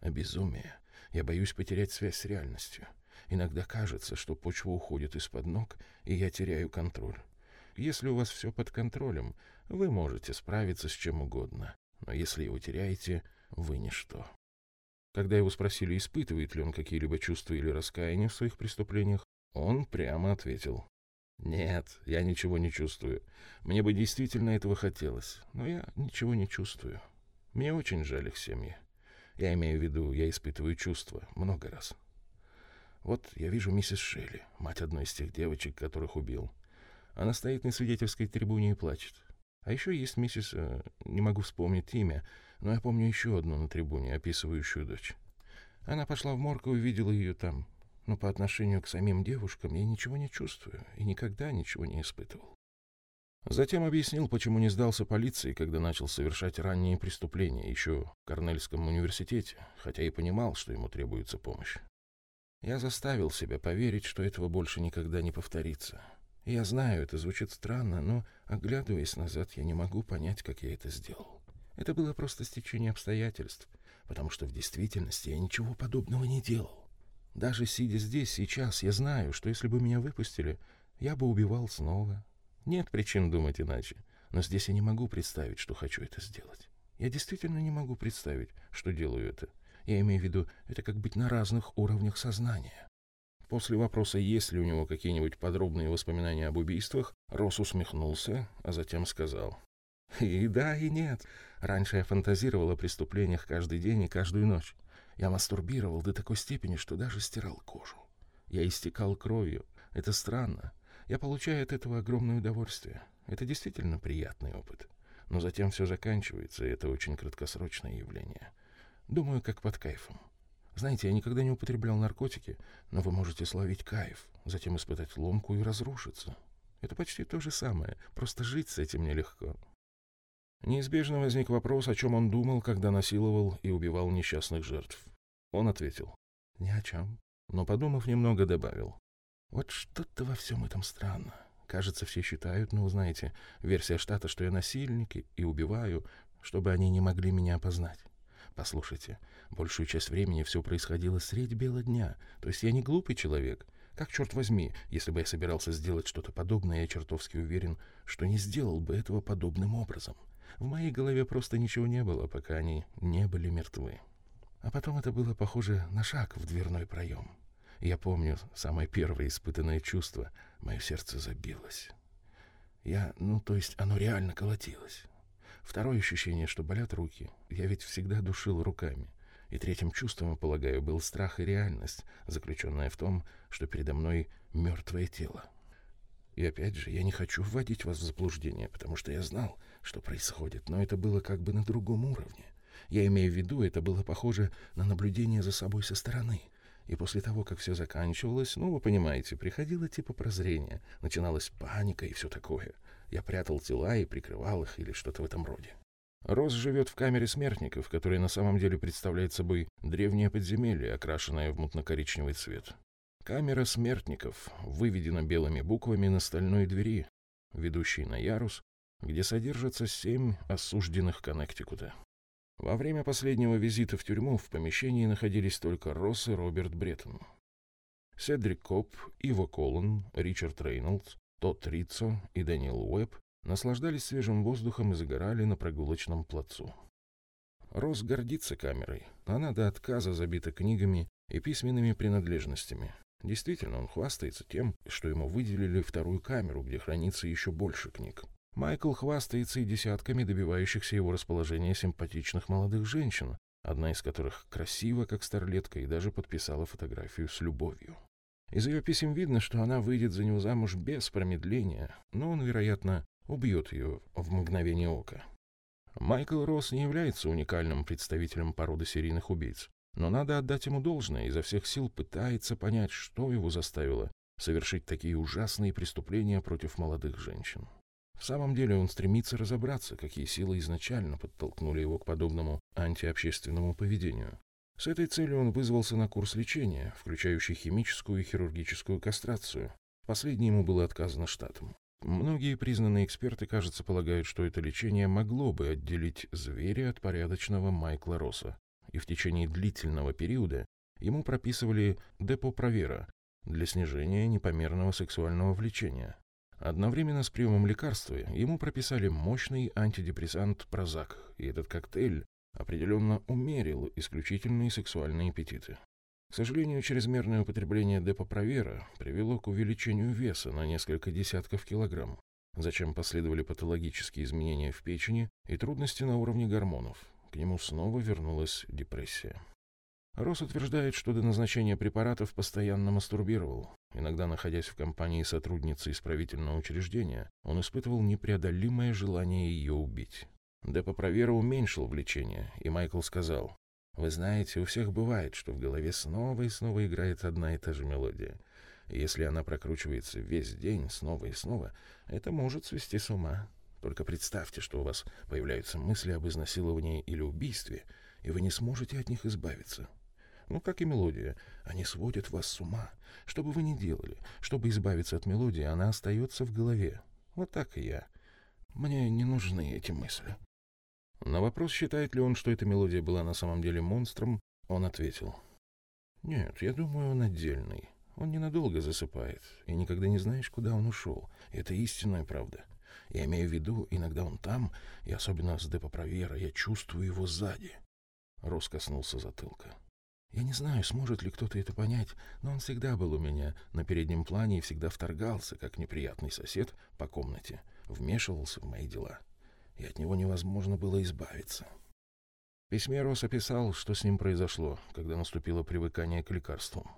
а безумие. Я боюсь потерять связь с реальностью. Иногда кажется, что почва уходит из-под ног, и я теряю контроль. Если у вас все под контролем, вы можете справиться с чем угодно. Но если его теряете, вы ничто. Когда его спросили, испытывает ли он какие-либо чувства или раскаяние в своих преступлениях, он прямо ответил. «Нет, я ничего не чувствую. Мне бы действительно этого хотелось, но я ничего не чувствую. Мне очень жаль их семьи. Я имею в виду, я испытываю чувства много раз. Вот я вижу миссис Шелли, мать одной из тех девочек, которых убил. Она стоит на свидетельской трибуне и плачет. А еще есть миссис... Э, не могу вспомнить имя, но я помню еще одну на трибуне, описывающую дочь. Она пошла в морг и увидела ее там. Но по отношению к самим девушкам я ничего не чувствую и никогда ничего не испытывал. Затем объяснил, почему не сдался полиции, когда начал совершать ранние преступления еще в Корнельском университете, хотя и понимал, что ему требуется помощь. Я заставил себя поверить, что этого больше никогда не повторится. Я знаю, это звучит странно, но, оглядываясь назад, я не могу понять, как я это сделал. Это было просто стечение обстоятельств, потому что в действительности я ничего подобного не делал. Даже сидя здесь сейчас, я знаю, что если бы меня выпустили, я бы убивал снова. Нет причин думать иначе, но здесь я не могу представить, что хочу это сделать. Я действительно не могу представить, что делаю это. Я имею в виду, это как быть на разных уровнях сознания. После вопроса, есть ли у него какие-нибудь подробные воспоминания об убийствах, Росс усмехнулся, а затем сказал. «И да, и нет. Раньше я фантазировал о преступлениях каждый день и каждую ночь. Я мастурбировал до такой степени, что даже стирал кожу. Я истекал кровью. Это странно. Я получаю от этого огромное удовольствие. Это действительно приятный опыт. Но затем все заканчивается, и это очень краткосрочное явление. Думаю, как под кайфом. Знаете, я никогда не употреблял наркотики, но вы можете словить кайф, затем испытать ломку и разрушиться. Это почти то же самое, просто жить с этим нелегко. Неизбежно возник вопрос, о чем он думал, когда насиловал и убивал несчастных жертв. Он ответил, ни о чем, но, подумав немного, добавил, вот что-то во всем этом странно. Кажется, все считают, ну, знаете, версия штата, что я насильник и убиваю, чтобы они не могли меня опознать. Послушайте, большую часть времени все происходило средь бела дня, то есть я не глупый человек. Как, черт возьми, если бы я собирался сделать что-то подобное, я чертовски уверен, что не сделал бы этого подобным образом. В моей голове просто ничего не было, пока они не были мертвы. А потом это было похоже на шаг в дверной проем. Я помню самое первое испытанное чувство. Мое сердце забилось. Я, ну, то есть оно реально колотилось. Второе ощущение, что болят руки. Я ведь всегда душил руками. И третьим чувством, полагаю, был страх и реальность, заключенная в том, что передо мной мертвое тело. И опять же, я не хочу вводить вас в заблуждение, потому что я знал, что происходит, но это было как бы на другом уровне. Я имею в виду, это было похоже на наблюдение за собой со стороны. И после того, как все заканчивалось, ну, вы понимаете, приходило типа прозрение, начиналась паника и все такое — я прятал тела и прикрывал их или что-то в этом роде. Рос живет в камере смертников, которая на самом деле представляет собой древнее подземелье, окрашенное в мутно-коричневый цвет. Камера смертников выведена белыми буквами на стальной двери, ведущей на ярус, где содержатся семь осужденных Коннектикута. Во время последнего визита в тюрьму в помещении находились только Росс и Роберт Бреттон. Седрик Коп, Ива Коллан, Ричард Рейнольдс, тот Рицо и Дэниел Уэбб наслаждались свежим воздухом и загорали на прогулочном плацу. Рос гордится камерой. Она до отказа забита книгами и письменными принадлежностями. Действительно, он хвастается тем, что ему выделили вторую камеру, где хранится еще больше книг. Майкл хвастается и десятками добивающихся его расположения симпатичных молодых женщин, одна из которых красива, как старлетка, и даже подписала фотографию с любовью. Из ее писем видно, что она выйдет за него замуж без промедления, но он, вероятно, убьет ее в мгновение ока. Майкл Росс не является уникальным представителем породы серийных убийц, но надо отдать ему должное, изо всех сил пытается понять, что его заставило совершить такие ужасные преступления против молодых женщин. В самом деле он стремится разобраться, какие силы изначально подтолкнули его к подобному антиобщественному поведению. С этой целью он вызвался на курс лечения, включающий химическую и хирургическую кастрацию. Последнее ему было отказано штатом. Многие признанные эксперты, кажется, полагают, что это лечение могло бы отделить зверя от порядочного Майкла Росса, и в течение длительного периода ему прописывали депопровера для снижения непомерного сексуального влечения. Одновременно с приемом лекарства ему прописали мощный антидепрессант Прозак, и этот коктейль определенно умерил исключительные сексуальные аппетиты. К сожалению, чрезмерное употребление депопровера привело к увеличению веса на несколько десятков килограмм, зачем последовали патологические изменения в печени и трудности на уровне гормонов. К нему снова вернулась депрессия. Росс утверждает, что до назначения препаратов постоянно мастурбировал. Иногда, находясь в компании сотрудницы исправительного учреждения, он испытывал непреодолимое желание ее убить. Депопровера уменьшил влечение, и Майкл сказал, «Вы знаете, у всех бывает, что в голове снова и снова играет одна и та же мелодия. Если она прокручивается весь день снова и снова, это может свести с ума. Только представьте, что у вас появляются мысли об изнасиловании или убийстве, и вы не сможете от них избавиться. Ну, как и мелодия. Они сводят вас с ума. Что бы вы ни делали, чтобы избавиться от мелодии, она остается в голове. Вот так и я. Мне не нужны эти мысли. На вопрос, считает ли он, что эта мелодия была на самом деле монстром, он ответил. «Нет, я думаю, он отдельный. Он ненадолго засыпает, и никогда не знаешь, куда он ушел. Это истинная правда. Я имею в виду, иногда он там, и особенно с депопровера, я чувствую его сзади». Рос коснулся затылка. Я не знаю, сможет ли кто-то это понять, но он всегда был у меня на переднем плане и всегда вторгался, как неприятный сосед по комнате, вмешивался в мои дела и от него невозможно было избавиться. В письме Рос описал, что с ним произошло, когда наступило привыкание к лекарствам.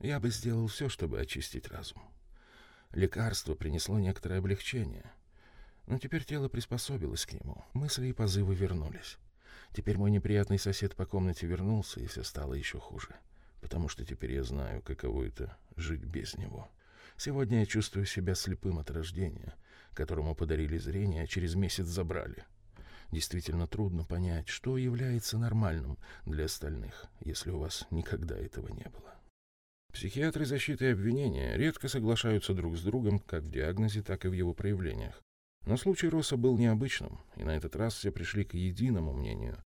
Я бы сделал все, чтобы очистить разум. Лекарство принесло некоторое облегчение, но теперь тело приспособилось к нему, мысли и позывы вернулись. Теперь мой неприятный сосед по комнате вернулся, и все стало еще хуже, потому что теперь я знаю, каково это — жить без него. Сегодня я чувствую себя слепым от рождения — которому подарили зрение, через месяц забрали. Действительно трудно понять, что является нормальным для остальных, если у вас никогда этого не было. Психиатры защиты и обвинения редко соглашаются друг с другом как в диагнозе, так и в его проявлениях. Но случай Росса был необычным, и на этот раз все пришли к единому мнению,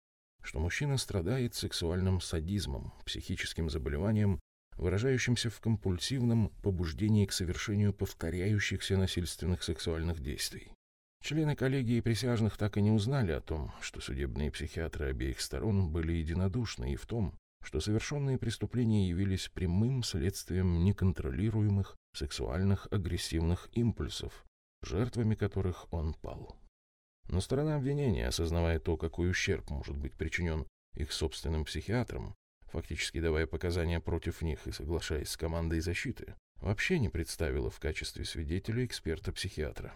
что мужчина страдает сексуальным садизмом, психическим заболеванием, выражающимся в компульсивном побуждении к совершению повторяющихся насильственных сексуальных действий. Члены коллегии присяжных так и не узнали о том, что судебные психиатры обеих сторон были единодушны и в том, что совершенные преступления явились прямым следствием неконтролируемых сексуальных агрессивных импульсов, жертвами которых он пал. Но сторона обвинения, осознавая то, какой ущерб может быть причинен их собственным психиатрам, фактически давая показания против них и соглашаясь с командой защиты, вообще не представила в качестве свидетеля эксперта-психиатра.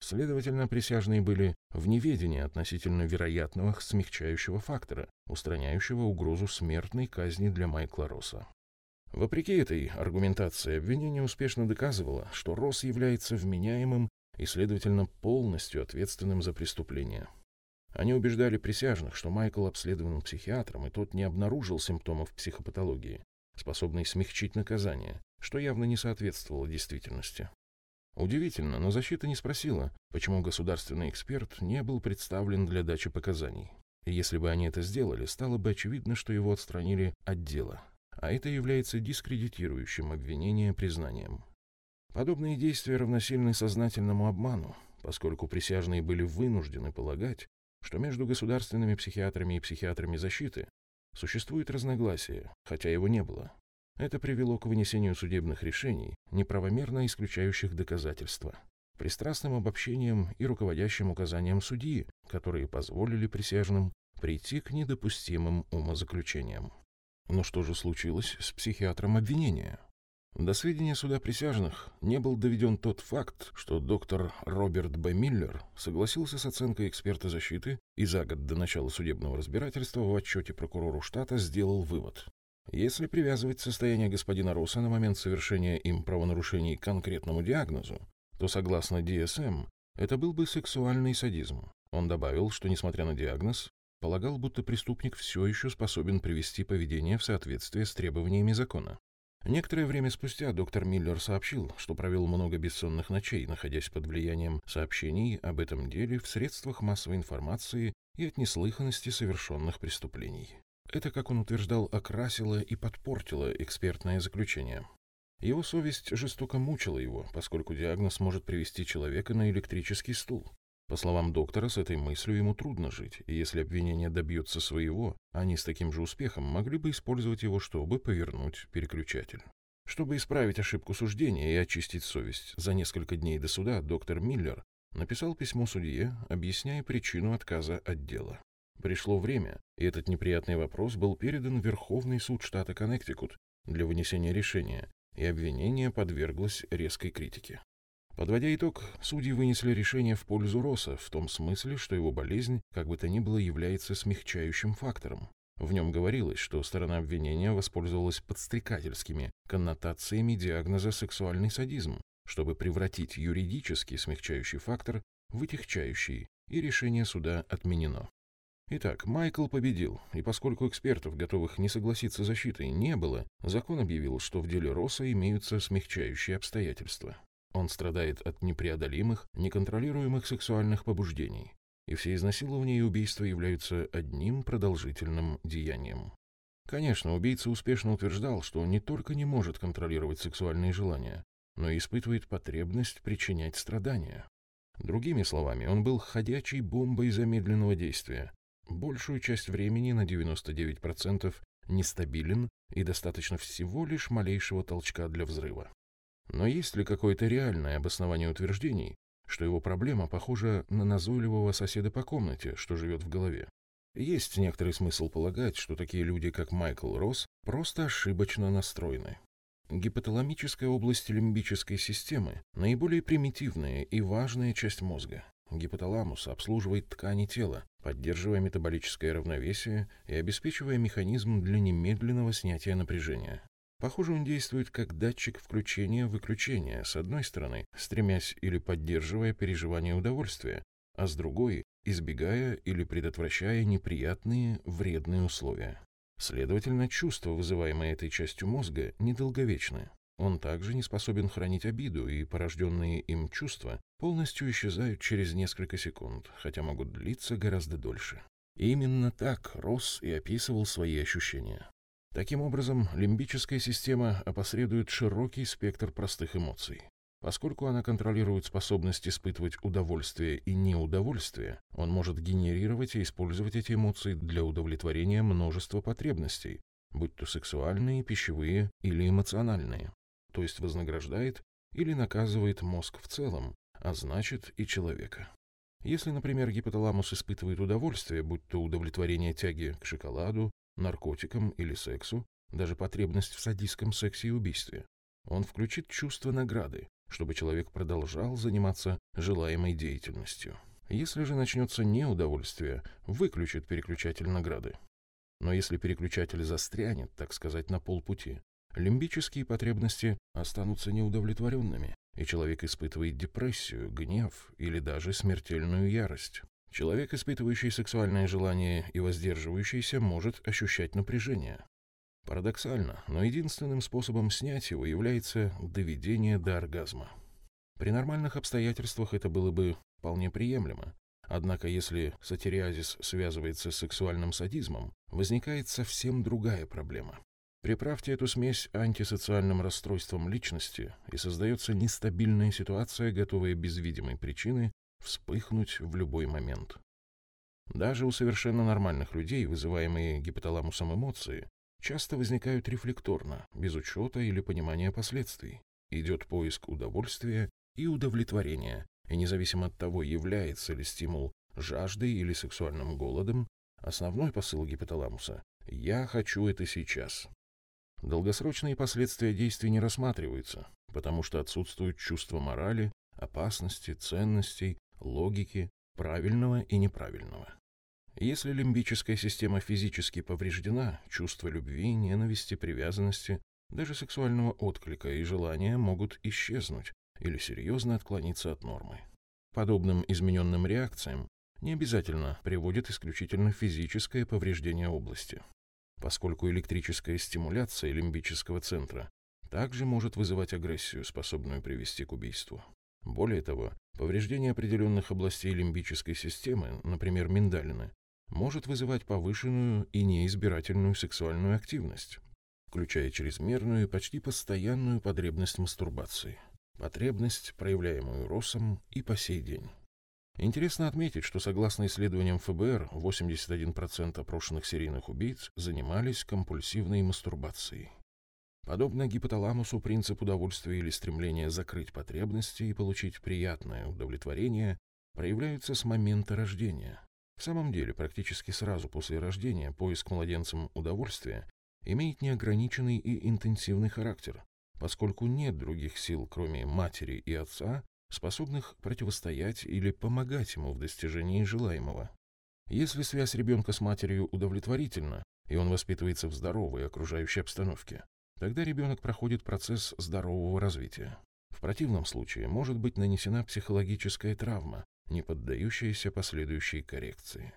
Следовательно, присяжные были в неведении относительно вероятного смягчающего фактора, устраняющего угрозу смертной казни для Майкла Росса. Вопреки этой аргументации, обвинение успешно доказывало, что Росс является вменяемым и, следовательно, полностью ответственным за преступление. Они убеждали присяжных, что Майкл обследован психиатром, и тот не обнаружил симптомов психопатологии, способной смягчить наказание, что явно не соответствовало действительности. Удивительно, но защита не спросила, почему государственный эксперт не был представлен для дачи показаний. И если бы они это сделали, стало бы очевидно, что его отстранили от дела. А это является дискредитирующим обвинение признанием. Подобные действия равносильны сознательному обману, поскольку присяжные были вынуждены полагать, что между государственными психиатрами и психиатрами защиты существует разногласие, хотя его не было. Это привело к вынесению судебных решений, неправомерно исключающих доказательства. пристрастным обобщением и руководящим указанием судьи, которые позволили присяжным прийти к недопустимым умозаключениям. Но что же случилось с психиатром обвинения? До сведения суда присяжных не был доведен тот факт, что доктор Роберт Б. Миллер согласился с оценкой эксперта защиты и за год до начала судебного разбирательства в отчете прокурору штата сделал вывод. Если привязывать состояние господина Росса на момент совершения им правонарушений к конкретному диагнозу, то, согласно DSM, это был бы сексуальный садизм. Он добавил, что, несмотря на диагноз, полагал, будто преступник все еще способен привести поведение в соответствие с требованиями закона. Некоторое время спустя доктор Миллер сообщил, что провел много бессонных ночей, находясь под влиянием сообщений об этом деле в средствах массовой информации и от неслыханности совершенных преступлений. Это, как он утверждал, окрасило и подпортило экспертное заключение. Его совесть жестоко мучила его, поскольку диагноз может привести человека на электрический стул. По словам доктора, с этой мыслью ему трудно жить, и если обвинение добьется своего, они с таким же успехом могли бы использовать его, чтобы повернуть переключатель. Чтобы исправить ошибку суждения и очистить совесть, за несколько дней до суда доктор Миллер написал письмо судье, объясняя причину отказа от дела. Пришло время, и этот неприятный вопрос был передан в Верховный суд штата Коннектикут для вынесения решения, и обвинение подверглось резкой критике. Подводя итог, судьи вынесли решение в пользу Росса в том смысле, что его болезнь, как бы то ни было, является смягчающим фактором. В нем говорилось, что сторона обвинения воспользовалась подстрекательскими коннотациями диагноза «сексуальный садизм», чтобы превратить юридический смягчающий фактор в вытягчающий, и решение суда отменено. Итак, Майкл победил, и поскольку экспертов, готовых не согласиться с защитой, не было, закон объявил, что в деле Росса имеются смягчающие обстоятельства. Он страдает от непреодолимых, неконтролируемых сексуальных побуждений, и все изнасилования и убийства являются одним продолжительным деянием. Конечно, убийца успешно утверждал, что он не только не может контролировать сексуальные желания, но и испытывает потребность причинять страдания. Другими словами, он был ходячей бомбой замедленного действия. Большую часть времени, на 99%, нестабилен и достаточно всего лишь малейшего толчка для взрыва. Но есть ли какое-то реальное обоснование утверждений, что его проблема похожа на назойливого соседа по комнате, что живет в голове? Есть некоторый смысл полагать, что такие люди, как Майкл Росс, просто ошибочно настроены. Гипоталамическая область лимбической системы – наиболее примитивная и важная часть мозга. Гипоталамус обслуживает ткани тела, поддерживая метаболическое равновесие и обеспечивая механизм для немедленного снятия напряжения. Похоже, он действует как датчик включения-выключения, с одной стороны, стремясь или поддерживая переживание удовольствия, а с другой, избегая или предотвращая неприятные, вредные условия. Следовательно, чувства, вызываемые этой частью мозга, недолговечны. Он также не способен хранить обиду, и порожденные им чувства полностью исчезают через несколько секунд, хотя могут длиться гораздо дольше. Именно так Росс и описывал свои ощущения. Таким образом, лимбическая система опосредует широкий спектр простых эмоций. Поскольку она контролирует способность испытывать удовольствие и неудовольствие, он может генерировать и использовать эти эмоции для удовлетворения множества потребностей, будь то сексуальные, пищевые или эмоциональные, то есть вознаграждает или наказывает мозг в целом, а значит и человека. Если, например, гипоталамус испытывает удовольствие, будь то удовлетворение тяги к шоколаду, наркотикам или сексу, даже потребность в садистском сексе и убийстве. Он включит чувство награды, чтобы человек продолжал заниматься желаемой деятельностью. Если же начнется неудовольствие, выключит переключатель награды. Но если переключатель застрянет, так сказать, на полпути, лимбические потребности останутся неудовлетворенными, и человек испытывает депрессию, гнев или даже смертельную ярость. Человек, испытывающий сексуальное желание и воздерживающийся, может ощущать напряжение. Парадоксально, но единственным способом снять его является доведение до оргазма. При нормальных обстоятельствах это было бы вполне приемлемо. Однако, если сатириазис связывается с сексуальным садизмом, возникает совсем другая проблема. Приправьте эту смесь антисоциальным расстройством личности, и создается нестабильная ситуация, готовая без видимой причины вспыхнуть в любой момент. Даже у совершенно нормальных людей, вызываемые гипоталамусом эмоции, часто возникают рефлекторно, без учета или понимания последствий. Идет поиск удовольствия и удовлетворения, И независимо от того, является ли стимул жаждой или сексуальным голодом, основной посыл гипоталамуса «я хочу это сейчас». Долгосрочные последствия действий не рассматриваются, потому что отсутствует чувство морали, опасности, ценностей, логики, правильного и неправильного. Если лимбическая система физически повреждена, чувство любви, ненависти, привязанности, даже сексуального отклика и желания могут исчезнуть или серьезно отклониться от нормы. Подобным измененным реакциям не обязательно приводит исключительно физическое повреждение области, поскольку электрическая стимуляция лимбического центра также может вызывать агрессию, способную привести к убийству. Более того, повреждение определенных областей лимбической системы, например, миндалины, может вызывать повышенную и неизбирательную сексуальную активность, включая чрезмерную и почти постоянную потребность мастурбации, потребность, проявляемую Россом и по сей день. Интересно отметить, что согласно исследованиям ФБР, 81% опрошенных серийных убийц занимались компульсивной мастурбацией. Подобно гипоталамусу, принцип удовольствия или стремление закрыть потребности и получить приятное удовлетворение проявляются с момента рождения. В самом деле, практически сразу после рождения поиск младенцем удовольствия имеет неограниченный и интенсивный характер, поскольку нет других сил, кроме матери и отца, способных противостоять или помогать ему в достижении желаемого. Если связь ребенка с матерью удовлетворительна, и он воспитывается в здоровой окружающей обстановке, тогда ребенок проходит процесс здорового развития. В противном случае может быть нанесена психологическая травма, не поддающаяся последующей коррекции.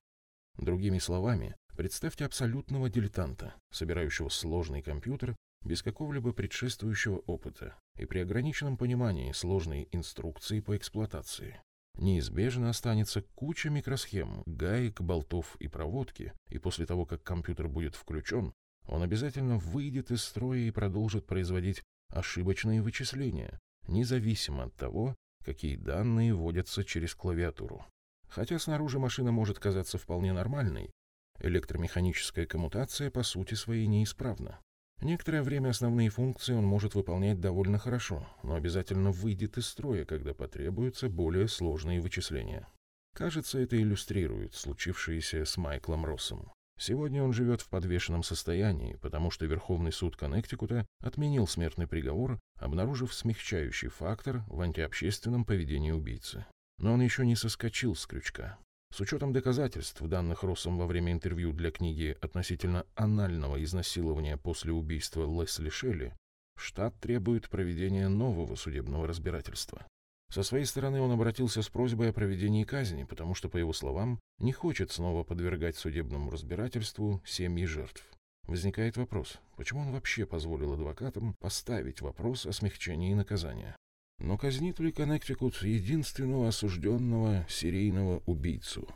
Другими словами, представьте абсолютного дилетанта, собирающего сложный компьютер без какого-либо предшествующего опыта и при ограниченном понимании сложной инструкции по эксплуатации. Неизбежно останется куча микросхем, гаек, болтов и проводки, и после того, как компьютер будет включен, он обязательно выйдет из строя и продолжит производить ошибочные вычисления, независимо от того, какие данные вводятся через клавиатуру. Хотя снаружи машина может казаться вполне нормальной, электромеханическая коммутация по сути своей неисправна. Некоторое время основные функции он может выполнять довольно хорошо, но обязательно выйдет из строя, когда потребуются более сложные вычисления. Кажется, это иллюстрирует случившееся с Майклом Россом. Сегодня он живет в подвешенном состоянии, потому что Верховный суд Коннектикута отменил смертный приговор, обнаружив смягчающий фактор в антиобщественном поведении убийцы. Но он еще не соскочил с крючка. С учетом доказательств, данных Россом во время интервью для книги относительно анального изнасилования после убийства Лесли Шелли, штат требует проведения нового судебного разбирательства. Со своей стороны он обратился с просьбой о проведении казни, потому что, по его словам, не хочет снова подвергать судебному разбирательству семьи жертв. Возникает вопрос, почему он вообще позволил адвокатам поставить вопрос о смягчении наказания? Но казнит ли Коннектикут единственного осужденного серийного убийцу?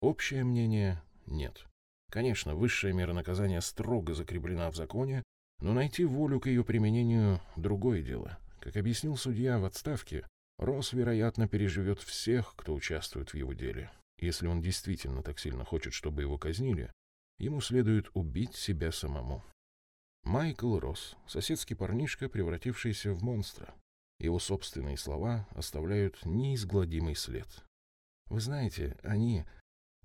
Общее мнение – нет. Конечно, высшая мера наказания строго закреплена в законе, но найти волю к ее применению – другое дело. Как объяснил судья в отставке, Росс, вероятно, переживет всех, кто участвует в его деле. Если он действительно так сильно хочет, чтобы его казнили, ему следует убить себя самому. Майкл Росс, соседский парнишка, превратившийся в монстра. Его собственные слова оставляют неизгладимый след. Вы знаете, они,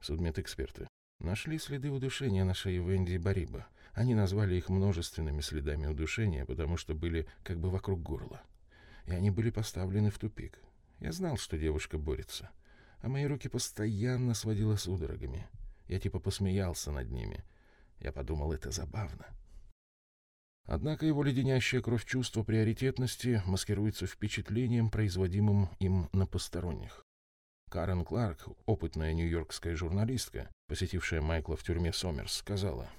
судмедэксперты, нашли следы удушения на шее Венди Бариба. Они назвали их множественными следами удушения, потому что были как бы вокруг горла. И они были поставлены в тупик. Я знал, что девушка борется. А мои руки постоянно сводило судорогами. Я типа посмеялся над ними. Я подумал, это забавно. Однако его леденящая кровь чувства приоритетности маскируется впечатлением, производимым им на посторонних. Карен Кларк, опытная нью-йоркская журналистка, посетившая Майкла в тюрьме Сомерс, сказала,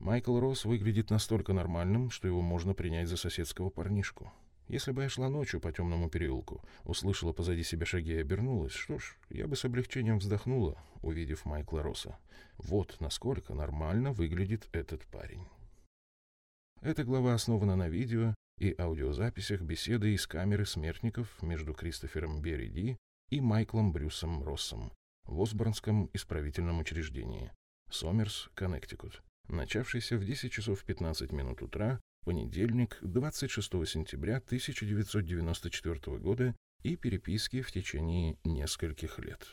«Майкл Росс выглядит настолько нормальным, что его можно принять за соседского парнишку. Если бы я шла ночью по темному переулку, услышала позади себя шаги и обернулась, что ж, я бы с облегчением вздохнула, увидев Майкла Росса. Вот насколько нормально выглядит этот парень». Эта глава основана на видео и аудиозаписях беседы из камеры смертников между Кристофером Бериди и Майклом Брюсом Россом в Осборнском исправительном учреждении Сомерс, Коннектикут, начавшейся в 10 часов 15 минут утра, понедельник, 26 сентября 1994 года и переписки в течение нескольких лет.